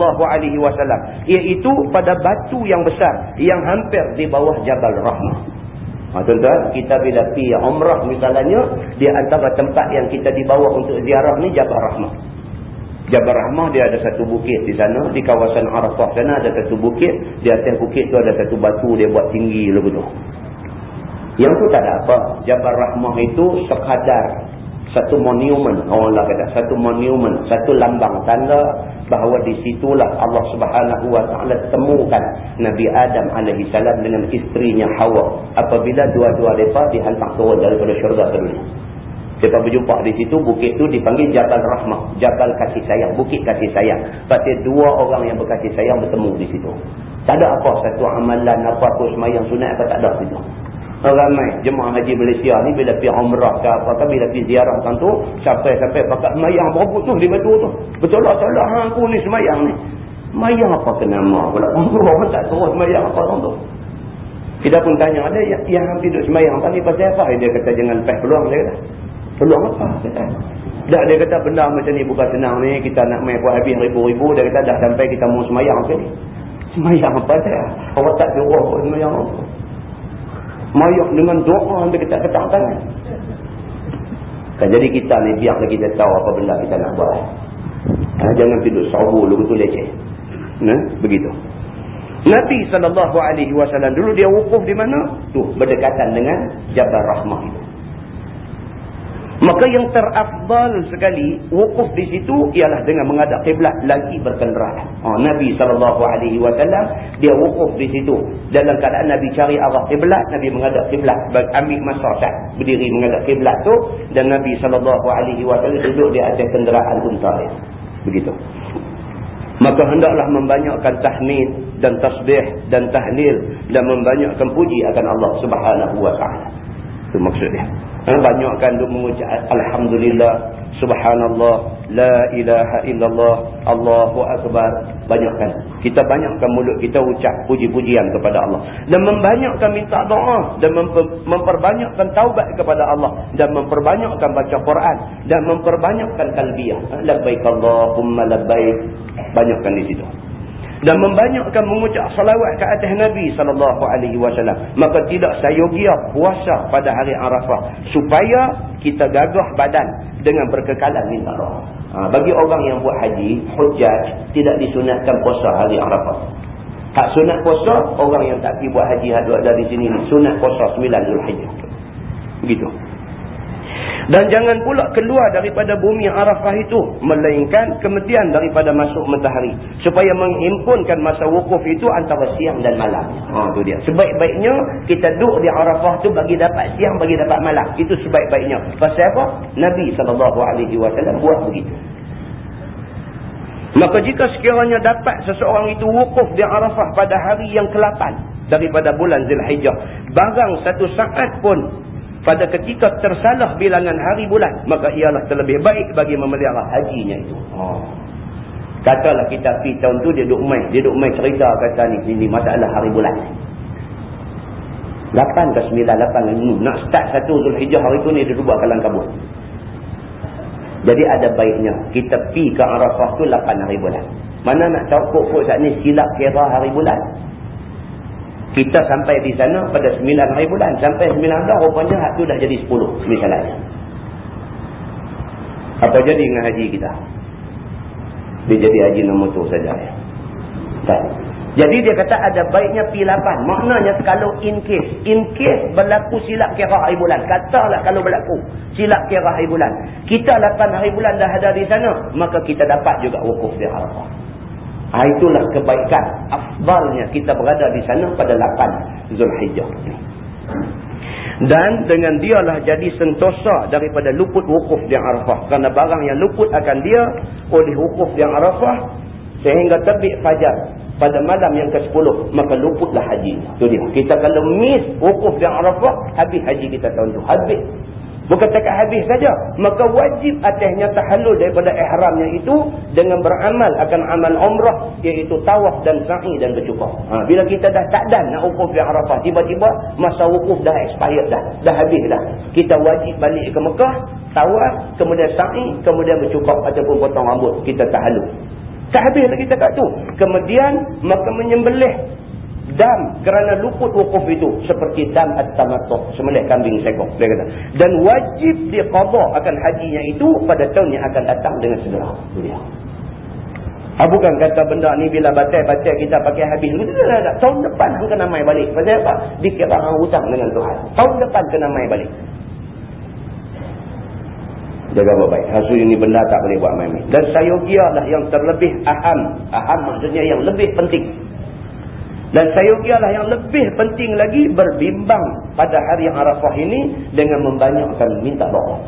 Iaitu pada batu yang besar, yang hampir di bawah Jabal Rahmah. Ha, tuan-tuan, kita bila pergi umrah misalnya, di antara tempat yang kita dibawa untuk ziarah ni Jabal Rahmah. Jabal Rahmah dia ada satu bukit di sana, di kawasan Arafah sana ada satu bukit, di atas bukit tu ada satu batu dia buat tinggi lagu tu. Yang tu tak ada apa. Jabal Rahmah itu sekadar satu monumen orang Allah kata satu monumen satu lambang tanda bahawa di situlah Allah Subhanahu wa taala temukan Nabi Adam alaihi salam dengan isterinya Hawa. Apabila dua-dua mereka dihantar turun daripada syurga ke dunia. Mereka berjumpa di situ bukit itu dipanggil Jabal Rahmah Jabal kasih sayang bukit kasih sayang. Pasal dua orang yang berkasih sayang bertemu di situ. Tak ada apa satu amalan apa apa semayang sunat apa tak ada situ ramai jemaah haji Malaysia ni bila pergi umrah ke apa ke bila pergi ziarah kan tu sampai-sampai pakat semayang berebut tu di batu tu. Betul lah salah ha, aku ni semayang ni. Semayang apa ke nama? Pula (laughs) orang tak terus semayang apa tu. Kita pun tanya ada yang, yang hampir duduk semayang tadi pasal apa? Dia kata jangan lepas peluang dia kata. Peluang apa? Tak dia kata benda macam ni bukan senang ni kita nak main buat habis ribu-ribu. Dia kata dah sampai kita mau semayang ke ni? Semayang apa dia? Awak tak suruh semayang apa mayat dengan doa sampai ketak-ketak tangan. Kan jadi kita ni biarlah kita tahu apa benda kita nak buat. Ha, jangan tidur sabu lu betul leceh. Nah, begitu. Nabi SAW dulu dia wukuf di mana? Tuh, berdekatan dengan Jabal Rahmah itu. Maka yang terafdal sekali wukuf di situ ialah dengan menghadap kiblat lagi berkenderaan. Oh, Nabi SAW dia wukuf di situ. Dalam keadaan Nabi cari arah kiblat, Nabi menghadap kiblat. Ambil masa sat berdiri menghadap kiblat tu dan Nabi SAW duduk di atas kenderaan unta. Begitu. Maka hendaklah membanyakkan tahmid dan tasbih dan tahlil dan membanyakkan puji akan Allah Subhanahu wa taala. Itu maksudnya. Ha, banyakkan untuk mengucap Alhamdulillah, Subhanallah, La ilaha illallah, Allahu Akbar. Banyakkan. Kita banyakkan mulut kita ucap puji-pujian kepada Allah. Dan membanyakkan minta doa. Dan memperbanyakkan taubat kepada Allah. Dan memperbanyakkan baca Quran. Dan memperbanyakkan kalbiyah. Ha, labbaik Allahumma labbaik. Banyakkan di situ dan membanyakkan mengucap salawat ke atas Nabi sallallahu alaihi wasallam. Maka tidak sayogia puasa pada hari Arafah supaya kita gagah badan dengan berkekalan minta doa. Ha, bagi orang yang buat haji hujjaj tidak disunatkan puasa hari Arafah. Tak sunat puasa orang yang tak pergi buat haji ada di sini sunat puasa 9 Zulhijjah begitu dan jangan pula keluar daripada bumi Arafah itu. Melainkan kemudian daripada masuk matahari. Supaya menghimpunkan masa wukuf itu antara siang dan malam. Ha, itu dia. Sebaik-baiknya kita duduk di Arafah itu bagi dapat siang, bagi dapat malam. Itu sebaik-baiknya. Pasal apa? Nabi SAW buat begitu. Maka jika sekiranya dapat seseorang itu wukuf di Arafah pada hari yang ke-8 daripada bulan Zilhijjah. Barang satu saat pun pada ketika tersalah bilangan hari bulan maka ialah terlebih baik bagi memelihara hajinya itu. Oh. katalah kita pergi tahun tu dia duduk main. Dia duduk main cerita kata ni ini masalah hari bulan. 8 ke 9 8 nak start satu Zulhijjah hari tu ni dia buat kalang kabut. Jadi ada baiknya kita pergi ke Arafah tu 8 hari bulan. Mana nak tahu kok-kok saat ni silap kira hari bulan kita sampai di sana pada 9 hari bulan. Sampai 9 hari rupanya hak tu dah jadi 10 misalnya. Apa jadi dengan haji kita? Dia jadi haji nombor tu saja. Ya. Tak. Jadi dia kata ada baiknya pilapan. Maknanya kalau in case. In case berlaku silap kira hari bulan. Katalah kalau berlaku silap kira hari bulan. Kita 8 hari bulan dah ada di sana. Maka kita dapat juga wukuf di Arafah. Ha, itulah kebaikan. Afdalnya kita berada di sana pada 8 Zulhijjah. Dan dengan dialah jadi sentosa daripada luput wukuf di Arafah. Kerana barang yang luput akan dia oleh wukuf di Arafah. Sehingga terbit fajar pada malam yang ke-10. Maka luputlah haji. Itu dia. Kita kalau miss wukuf di Arafah. Habis haji kita tahun itu. Habis. Bukan takat habis saja. Maka wajib atasnya tahallul daripada ihramnya itu dengan beramal akan amal umrah iaitu tawaf dan sa'i dan bercukur. Ha, bila kita dah tak dan nak wukuf di Arafah, tiba-tiba masa wukuf dah expired dah. Dah habis dah. Kita wajib balik ke Mekah tawaf, kemudian sa'i, kemudian bercukup ataupun potong rambut, kita tak halus. Tak habis lagi cakap tu. Kemudian, maka menyembelih dam kerana luput wukuf itu seperti dam at-tamatuk semelih kambing sekok dia kata dan wajib dia qada akan hajinya itu pada tahun yang akan datang dengan segera dia Ha, bukan kata benda ni bila batal-batal kita pakai habis. Tak, tak, Tahun depan hang kena mai balik. Pasal apa? Dikira hang hutang dengan Tuhan. Tahun depan kena mai balik. Jaga baik-baik. Hasil ini benda tak boleh buat main-main. Dan sayogia lah yang terlebih aham. Aham maksudnya yang lebih penting. Dan sayogia lah yang lebih penting lagi berbimbang pada hari Arafah ini dengan membanyakkan minta doa.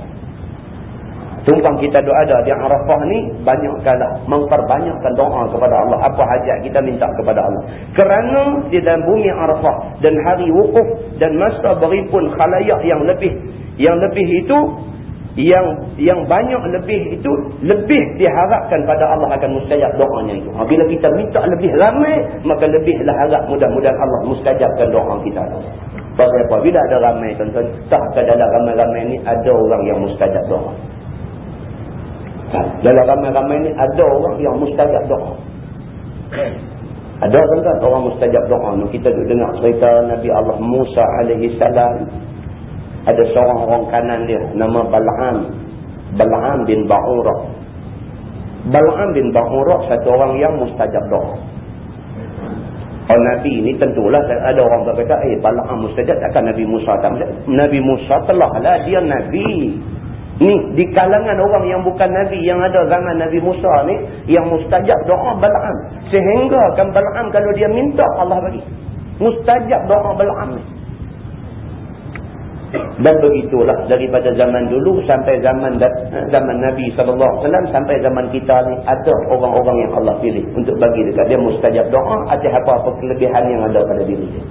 Tumpang kita doa ada di Arafah ni banyakkanlah memperbanyakkan doa kepada Allah. Apa hajat kita minta kepada Allah. Kerana di dalam bumi Arafah dan hari wukuf dan masa berhimpun khalayak yang lebih yang lebih itu yang yang banyak lebih itu lebih diharapkan pada Allah akan mustajab doanya itu. Ha, bila kita minta lebih ramai maka lebihlah harap mudah-mudahan Allah mustajabkan doa kita. Pasal apa? Bila ada ramai tuan-tuan, tak dalam ramai-ramai ni ada orang yang mustajab doa. Dalam ramai-ramai ni ada orang yang mustajab doa. Ada kan orang mustajab doa. Kita duduk dengar cerita Nabi Allah Musa alaihi salam. Ada seorang orang kanan dia nama Bal'am. Bal'am bin Ba'urah. Bal'am bin Ba'urah satu orang yang mustajab doa. Oh Nabi ni tentulah ada orang berkata, eh Bal'am mustajab takkan Nabi Musa tak Nabi Musa telah lah dia Nabi. Ni di kalangan orang yang bukan Nabi yang ada zaman Nabi Musa ni yang mustajab doa Bal'am. Sehingga kan Bal'am kalau dia minta Allah bagi. Mustajab doa Bal'am ni. Dan begitulah daripada zaman dulu sampai zaman zaman Nabi SAW sampai zaman kita ni ada orang-orang yang Allah pilih untuk bagi dekat dia mustajab doa atas apa-apa kelebihan yang ada pada diri dia.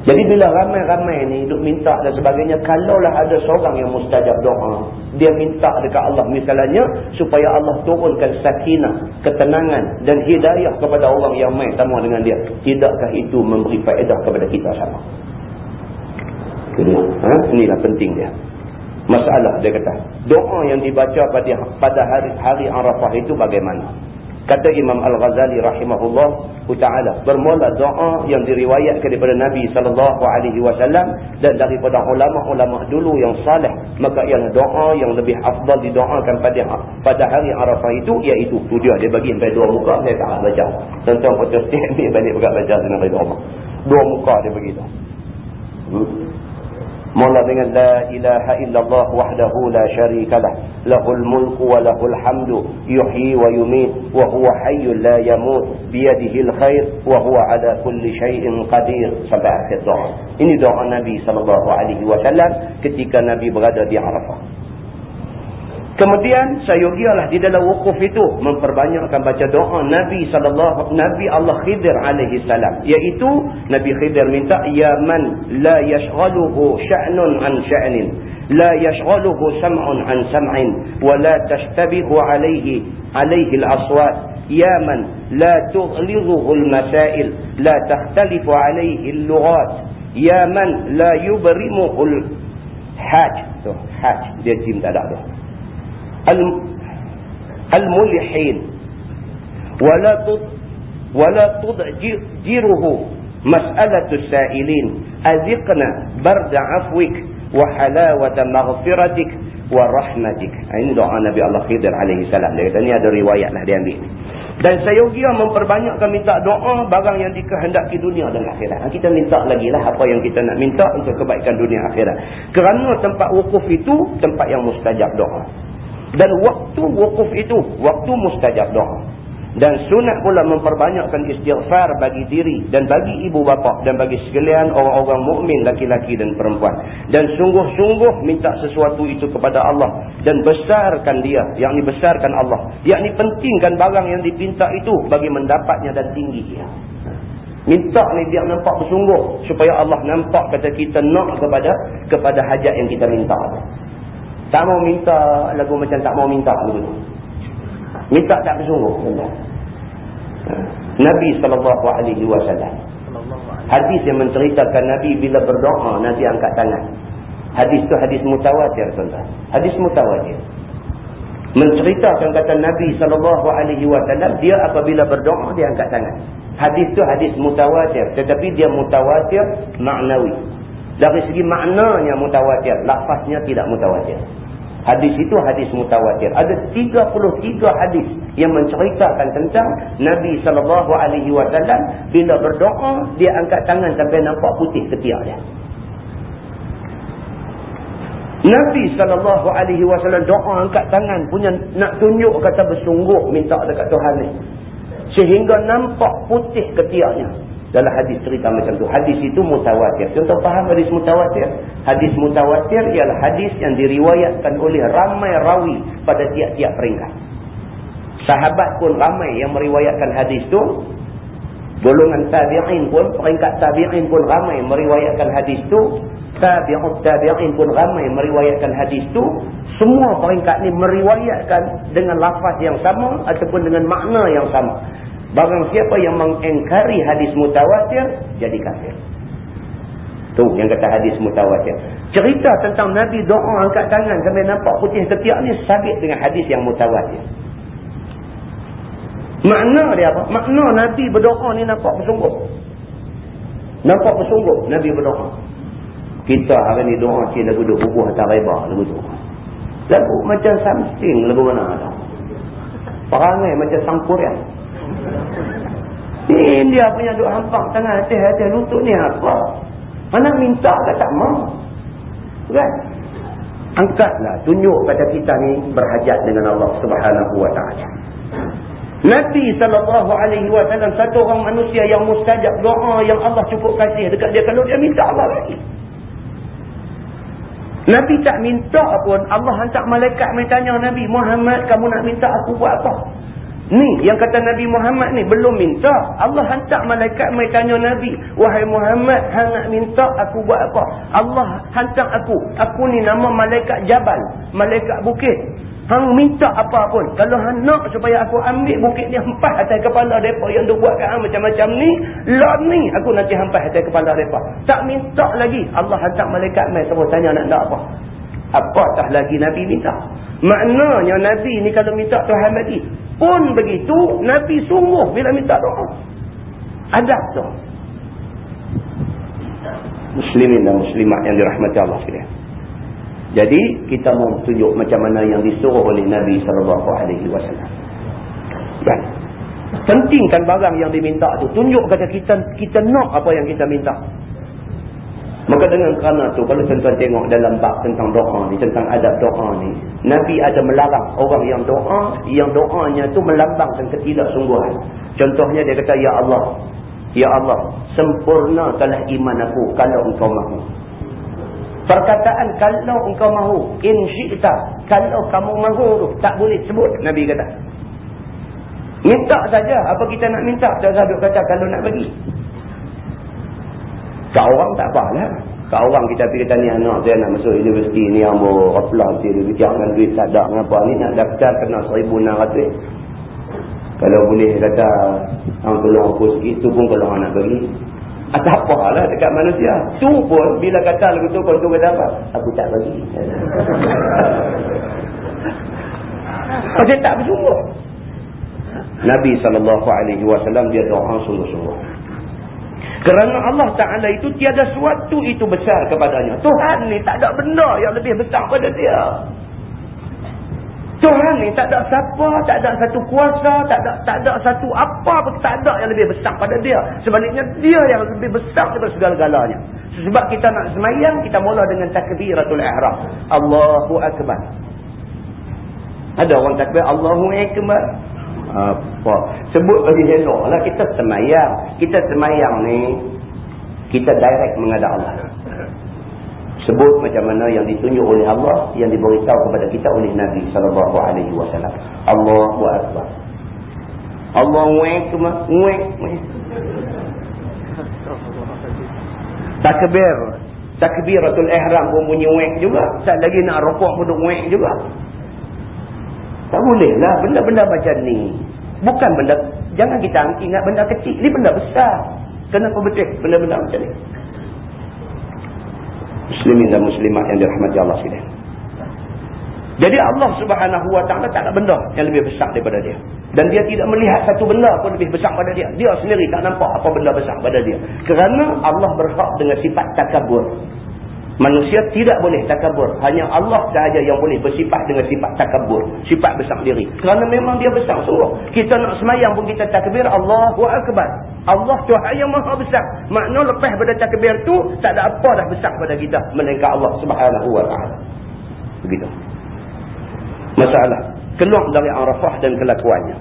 Jadi bila ramai-ramai ni duk minta dan sebagainya, kalaulah ada seorang yang mustajab doa, dia minta dekat Allah misalnya supaya Allah turunkan sakinah, ketenangan dan hidayah kepada orang yang main sama dengan dia. Tidakkah itu memberi faedah kepada kita sama? Ini, ha? Inilah penting dia. Masalah dia kata, doa yang dibaca pada pada hari, hari Arafah itu bagaimana? Kata Imam Al-Ghazali rahimahullah ta'ala bermula doa yang diriwayatkan daripada Nabi wasallam dan daripada ulama-ulama dulu yang saleh maka ialah doa yang lebih afdal didoakan pada pada hari Arafah itu iaitu tu dia dia bagi sampai dua muka saya tak baca. Tentang foto setiap (laughs) ni balik baca dengan doa. Dua muka dia bagi tu. Hmm. Mula dengan la ilaha illallah wahdahu la syarika lah. Lahul mulku wa lahul hamdu. Yuhi wa yumit. Wa huwa hayyul la yamut. Biyadihil khair. Wa huwa ala kulli syai'in qadir. Sampai akhir doa. Ini doa Nabi SAW ketika Nabi berada di Arafah. Kemudian sayogialah di dalam wukuf itu memperbanyakkan baca doa Nabi sallallahu Nabi Allah Khidir alaihi salam. Iaitu Nabi Khidir minta ya man la yashghaluhu sya'nun an sya'nin la yashghaluhu sam'un an sam'in wa la tashtabihu alaihi alaihi al-aswat. Ya man la tughlidhuhu al-masail la takhtalifu alaihi al-lughat. Ya man la yubrimuhu al-haj. Tu haj dia jim tak ada tu Al الملحين ولا ولا sa'ilin aziqna مسألة afwik أذقنا برد عفوك وحلاوة مغفرتك Ini doa Nabi Allah Khidir عليه salam. dia kata ni ada riwayat lah dia ambil ni dan sayogia memperbanyakkan minta doa barang yang dikehendaki dunia dan akhirat. Kita minta lagi lah apa yang kita nak minta untuk kebaikan dunia akhirat. Kerana tempat wukuf itu tempat yang mustajab doa. Dan waktu wukuf itu, waktu mustajab doa. Dan sunat pula memperbanyakkan istighfar bagi diri dan bagi ibu bapa dan bagi sekalian orang-orang mukmin laki-laki dan perempuan. Dan sungguh-sungguh minta sesuatu itu kepada Allah. Dan besarkan dia, yakni besarkan Allah. Yakni pentingkan barang yang dipinta itu bagi mendapatnya dan tinggi dia. Minta ni biar nampak bersungguh supaya Allah nampak kata kita nak kepada kepada hajat yang kita minta. Tak mau minta lagu macam tak mau minta begitu. Minta tak bersungguh. Nabi sallallahu alaihi wasallam. Hadis yang menceritakan Nabi bila berdoa Nabi angkat tangan. Hadis tu hadis mutawatir tuan-tuan. Hadis mutawatir. Menceritakan kata Nabi SAW, dia apabila berdoa, dia angkat tangan. Hadis tu hadis mutawatir. Tetapi dia mutawatir maknawi. Dari segi maknanya mutawatir. Lafaznya tidak mutawatir. Hadis itu hadis mutawatir. Ada 33 hadis yang menceritakan tentang Nabi SAW bila berdoa, dia angkat tangan sampai nampak putih ketiak dia. Nabi SAW doa angkat tangan punya nak tunjuk kata bersungguh minta dekat Tuhan ni. Sehingga nampak putih ketiaknya. Dalam hadis cerita macam tu. Hadis itu mutawatir. Contoh faham hadis mutawatir? Hadis mutawatir ialah hadis yang diriwayatkan oleh ramai rawi pada tiap-tiap peringkat. Sahabat pun ramai yang meriwayatkan hadis tu. Golongan tabi'in pun, peringkat tabi'in pun ramai meriwayatkan hadis tu tabi'ut tabi'in pun ramai meriwayatkan hadis tu semua peringkat ni meriwayatkan dengan lafaz yang sama ataupun dengan makna yang sama barang siapa yang mengengkari hadis mutawatir jadi kafir tu yang kata hadis mutawatir cerita tentang Nabi doa angkat tangan sampai nampak putih ketiak ni sabit dengan hadis yang mutawatir makna dia apa? makna Nabi berdoa ni nampak bersungguh nampak bersungguh Nabi berdoa kita hari ni doa cik lagu duk bubuh atas reba lagu tu. Lagu macam something lagu mana ada. Perangai macam sangkurian. Ni dia punya duk hampang tangan hati-hati lutut ni apa? Mana minta tak tak mau. Kan? Angkatlah, tunjuk kata kita ni berhajat dengan Allah Subhanahu wa taala. Nabi sallallahu alaihi wasallam satu orang manusia yang mustajab doa yang Allah cukup kasih dekat dia kalau dia minta Allah lagi. Nabi tak minta pun Allah hantar malaikat mai tanya Nabi Muhammad kamu nak minta aku buat apa? Ni yang kata Nabi Muhammad ni belum minta. Allah hantar malaikat mai tanya Nabi, "Wahai Muhammad, hang nak minta aku buat apa?" Allah hantar aku. Aku ni nama malaikat Jabal, malaikat bukit. Hang minta apa pun. Kalau hang nak supaya aku ambil bukit ni hempas atas kepala mereka yang tu buat kat macam-macam ni. Lah ni aku nanti hempas atas kepala mereka. Tak minta lagi. Allah hantar malaikat main terus tanya nak nak apa. Apatah lagi Nabi minta. Maknanya Nabi ni kalau minta Tuhan bagi. Pun begitu Nabi sungguh bila minta doa. Adab tu. Muslimin dan muslimat yang dirahmati Allah sekalian. Jadi kita mau tunjuk macam mana yang disuruh oleh Nabi wasallam. Dan pentingkan barang yang diminta tu, tunjuk kata kita kita nak apa yang kita minta. Maka dengan kerana tu kalau tuan-tuan tengok dalam bab tentang doa ni, tentang adab doa ni, Nabi ada melarang orang yang doa, yang doanya tu melambangkan ketidaksungguhan. Contohnya dia kata ya Allah, ya Allah, sempurnakanlah iman aku kalau engkau mahu. Perkataan kalau engkau mahu, in syi'ta, kalau kamu mahu tak boleh sebut Nabi kata. Minta saja apa kita nak minta, usah kata kalau nak bagi. Kau orang tak apalah. Kau orang kita pergi tanya anak saya nak masuk universiti ni yang mau apply dia jangan duit tak ada apa ni nak daftar kena 1600. Kalau boleh kata hang tolong aku sikit tu pun kalau nak bagi atau lah dekat manusia. Tu pun bila kata lagu tu kau tu kata apa? Aku tak bagi. (laughs) Pasal tak bersungguh. Nabi SAW dia doa sungguh-sungguh. Kerana Allah Ta'ala itu tiada sesuatu itu besar kepadanya. Tuhan ni tak ada benda yang lebih besar pada dia. Tuhan ni tak ada siapa, tak ada satu kuasa, tak ada tak ada satu apa pun tak ada yang lebih besar pada dia. Sebaliknya dia yang lebih besar daripada segala-galanya. Sebab kita nak semayang, kita mula dengan takbiratul ihram. Allahu Akbar. Ada orang takbir Allahu Akbar. Apa? Sebut bagi helok lah kita semayang. Kita semayang ni, kita direct menghadap Allah sebut macam mana yang ditunjuk oleh Allah yang diberitahu kepada kita oleh Nabi sallallahu alaihi wasallam. Allahu akbar. Allahu akbar. Takbir. Takbiratul ihram pun bunyi wek juga. Tak lagi nak rokok pun wek juga. Tak boleh lah benda-benda macam ni. Bukan benda, jangan kita ingat benda kecil. Ini benda besar. Kenapa betul benda-benda macam ni? Muslimin dan muslimat yang dirahmati Allah sekalian. Jadi Allah subhanahu wa ta'ala tak ada benda yang lebih besar daripada dia. Dan dia tidak melihat satu benda pun lebih besar pada dia. Dia sendiri tak nampak apa benda besar pada dia. Kerana Allah berhak dengan sifat takabur. Manusia tidak boleh takabur. Hanya Allah sahaja yang boleh bersifat dengan sifat takabur. Sifat besar diri. Kerana memang dia besar sungguh. Kita nak semayang pun kita takbir. Allahu Akbar. Allah Tuhan yang maha besar. Makna lepas pada takbir tu tak ada apa dah besar pada kita. Melainkan Allah subhanahu wa ta'ala. Begitu. Masalah. Keluar dari Arafah dan kelakuannya.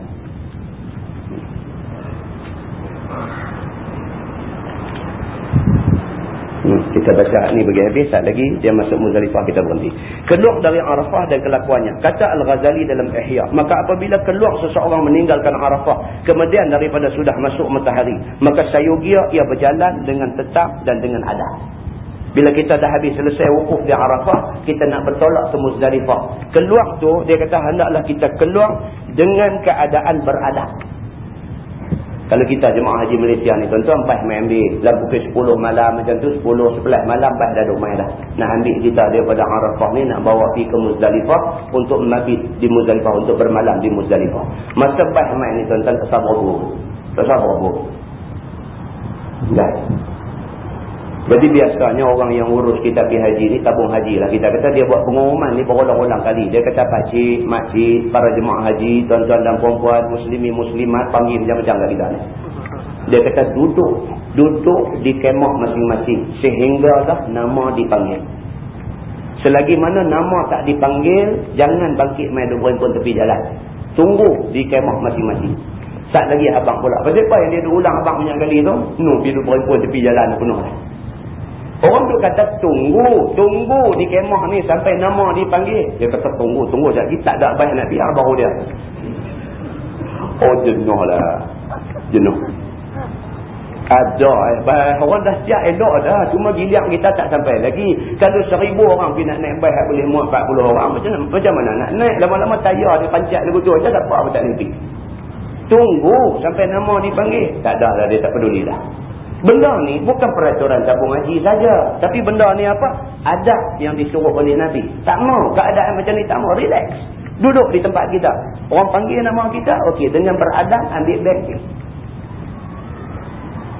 Hmm, kita baca ni bagi habis saat lagi dia masuk Muzdalifah kita berhenti. Keluar dari Arafah dan kelakuannya. Kata Al-Ghazali dalam Ihya, maka apabila keluar seseorang meninggalkan Arafah kemudian daripada sudah masuk matahari, maka sayogia ia berjalan dengan tetap dan dengan adat. Bila kita dah habis selesai wukuf di Arafah, kita nak bertolak ke Muzdalifah. Keluar tu dia kata hendaklah kita keluar dengan keadaan beradab. Kalau kita jemaah haji Malaysia ni tuan-tuan pas main ambil dalam pukul 10 malam macam tu 10 11 malam pas dah duk main dah. Nak ambil kita daripada Arafah ni nak bawa pergi ke Muzdalifah untuk mabit di Muzdalifah untuk bermalam di Muzdalifah. Masa pas main ni tuan-tuan tak sabar dulu. Tak sabar dulu. Dah. Jadi biasanya orang yang urus kita pergi haji ni tabung haji lah. Kita kata dia buat pengumuman ni berulang-ulang kali. Dia kata pakcik, makcik, para jemaah haji, tuan-tuan dan perempuan, muslimi, muslimat, panggil macam-macam kat kita ni. Dia kata duduk. Duduk di kemah masing-masing. Sehinggalah nama dipanggil. Selagi mana nama tak dipanggil, jangan bangkit main duduk pun tepi jalan. Tunggu di kemah masing-masing. Saat lagi abang pula. Pasal apa yang dia ulang abang banyak kali tu? No, pergi duduk pun tepi jalan penuh lah. Orang tu kata tunggu, tunggu di kemah ni sampai nama dipanggil. Dia kata tunggu, tunggu sekejap. Tak ada baik nak biar baru dia. Oh jenuh lah. Jenuh. Ada eh. Orang dah siap elok dah. Cuma giliak kita tak sampai lagi. Kalau seribu orang pergi nak naik baik boleh muat 40 orang. Macam, macam mana nak naik? Lama-lama tayar dia pancak lagu tu. Macam tak apa apa tak nanti. Tunggu sampai nama dipanggil. Tak ada lah dia tak peduli dah. Benda ni bukan peraturan tabung haji saja. Tapi benda ni apa? Adab yang disuruh oleh Nabi. Tak mau keadaan macam ni, tak mau. Relax. Duduk di tempat kita. Orang panggil nama kita, okey. Dengan beradab, ambil beg dia.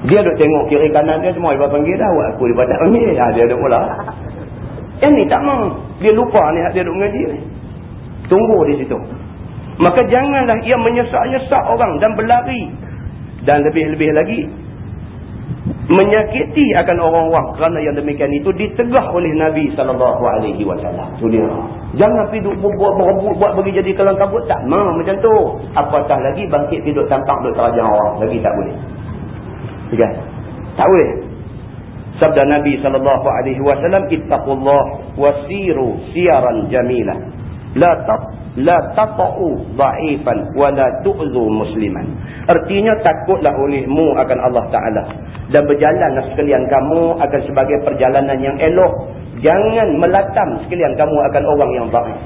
Dia duduk tengok kiri kanan dia, semua ibu panggil dah. Aku di badan panggil. Ha, dia duduk mula. Yang ni tak mau. Dia lupa ni, dia duduk mengaji. Tunggu di situ. Maka janganlah ia menyesak-nyesak orang dan berlari. Dan lebih-lebih lagi, menyakiti akan orang-orang kerana yang demikian itu ditegah oleh Nabi sallallahu alaihi wasallam. Tu dia. Jangan pergi buat buat buat, bagi jadi kelang kabut tak mau macam tu. Apatah lagi bangkit tidur tampak duk terajang orang lagi tak boleh. Kan? Tak boleh. Sabda Nabi sallallahu alaihi wasallam ittaqullah wasiru siyaran jamilah. La tat la tata'u dha'ifan wa la tu'zu musliman. Artinya takutlah olehmu akan Allah Taala dan berjalanlah sekalian kamu akan sebagai perjalanan yang elok. Jangan melatam sekalian kamu akan orang yang dhaif.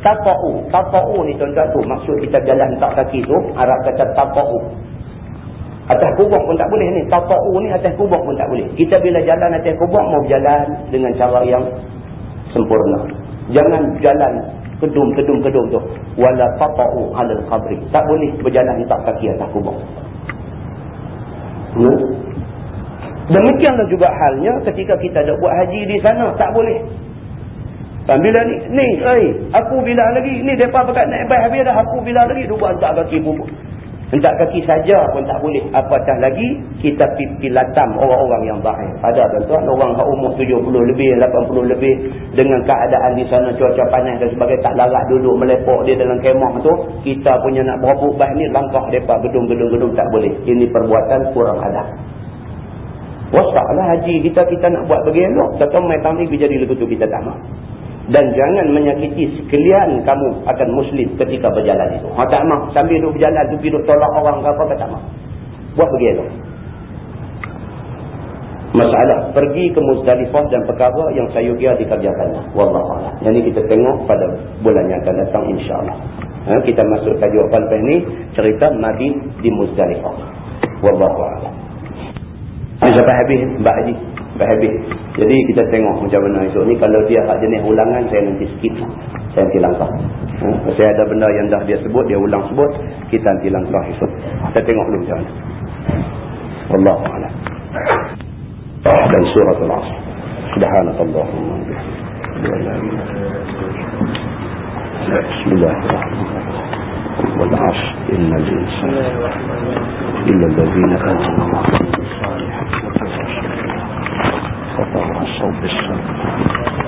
Tata'u, tata'u ni tuan-tuan tu maksud kita jalan tak kaki tu Arab kata tata'u. Atas kubur pun tak boleh ni. Tata'u ni atas kubur pun tak boleh. Kita bila jalan atas kubur mau berjalan dengan cara yang sempurna. Jangan jalan kedung tu. Wala tata'u 'ala al-qabri tak boleh berjalan tak kaki atas kubur. Ya demikianlah juga halnya ketika kita nak buat haji di sana. Tak boleh. Bila ni ni ai aku bila lagi ni depa pakat naik bai habis dah aku bila lagi duk buat tak kaki bubuk Hentak kaki saja pun tak boleh. Apatah lagi kita pilatam orang-orang yang baik. Ada tuan-tuan orang yang umur 70 lebih, 80 lebih. Dengan keadaan di sana cuaca panas dan sebagainya. Tak larat duduk melepok dia dalam kemah tu. Kita punya nak berapa ubah ni langkah mereka gedung-gedung-gedung tak boleh. Ini perbuatan kurang adab. Wasaklah haji kita kita nak buat bagi elok. Kata mai tahun ni jadi lepas tu kita tak mahu dan jangan menyakiti sekalian kamu akan muslim ketika berjalan itu. Ha tak mau sambil duduk berjalan tu duduk tolak orang ke apa ke tak mau. Buat begitu. Masalah pergi ke Muzdalifah dan perkara yang sayugia dikerjakan. Wallahu a'lam. Jadi kita tengok pada bulan yang akan datang insya-Allah. Ha, kita masuk tajuk lepas ni cerita Nabi di Muzdalifah. Wallahu a'lam. Sampai habis Mbak Haji. Sampai habis. Jadi kita tengok macam mana esok ni. Kalau dia hak jenis ulangan, saya nanti skip lah. Saya nanti langkah. Ha? Saya ada benda yang dah dia sebut, dia ulang sebut. Kita nanti langkah esok. Kita tengok dulu macam mana. Wallahu'alam. Dan surat al-asr. Subhanakallahumma. بسم الله الرحمن الرحيم والعصر إن الإنسان إلا الذين آمنوا وعملوا الصالحات وتواصوا بالصبر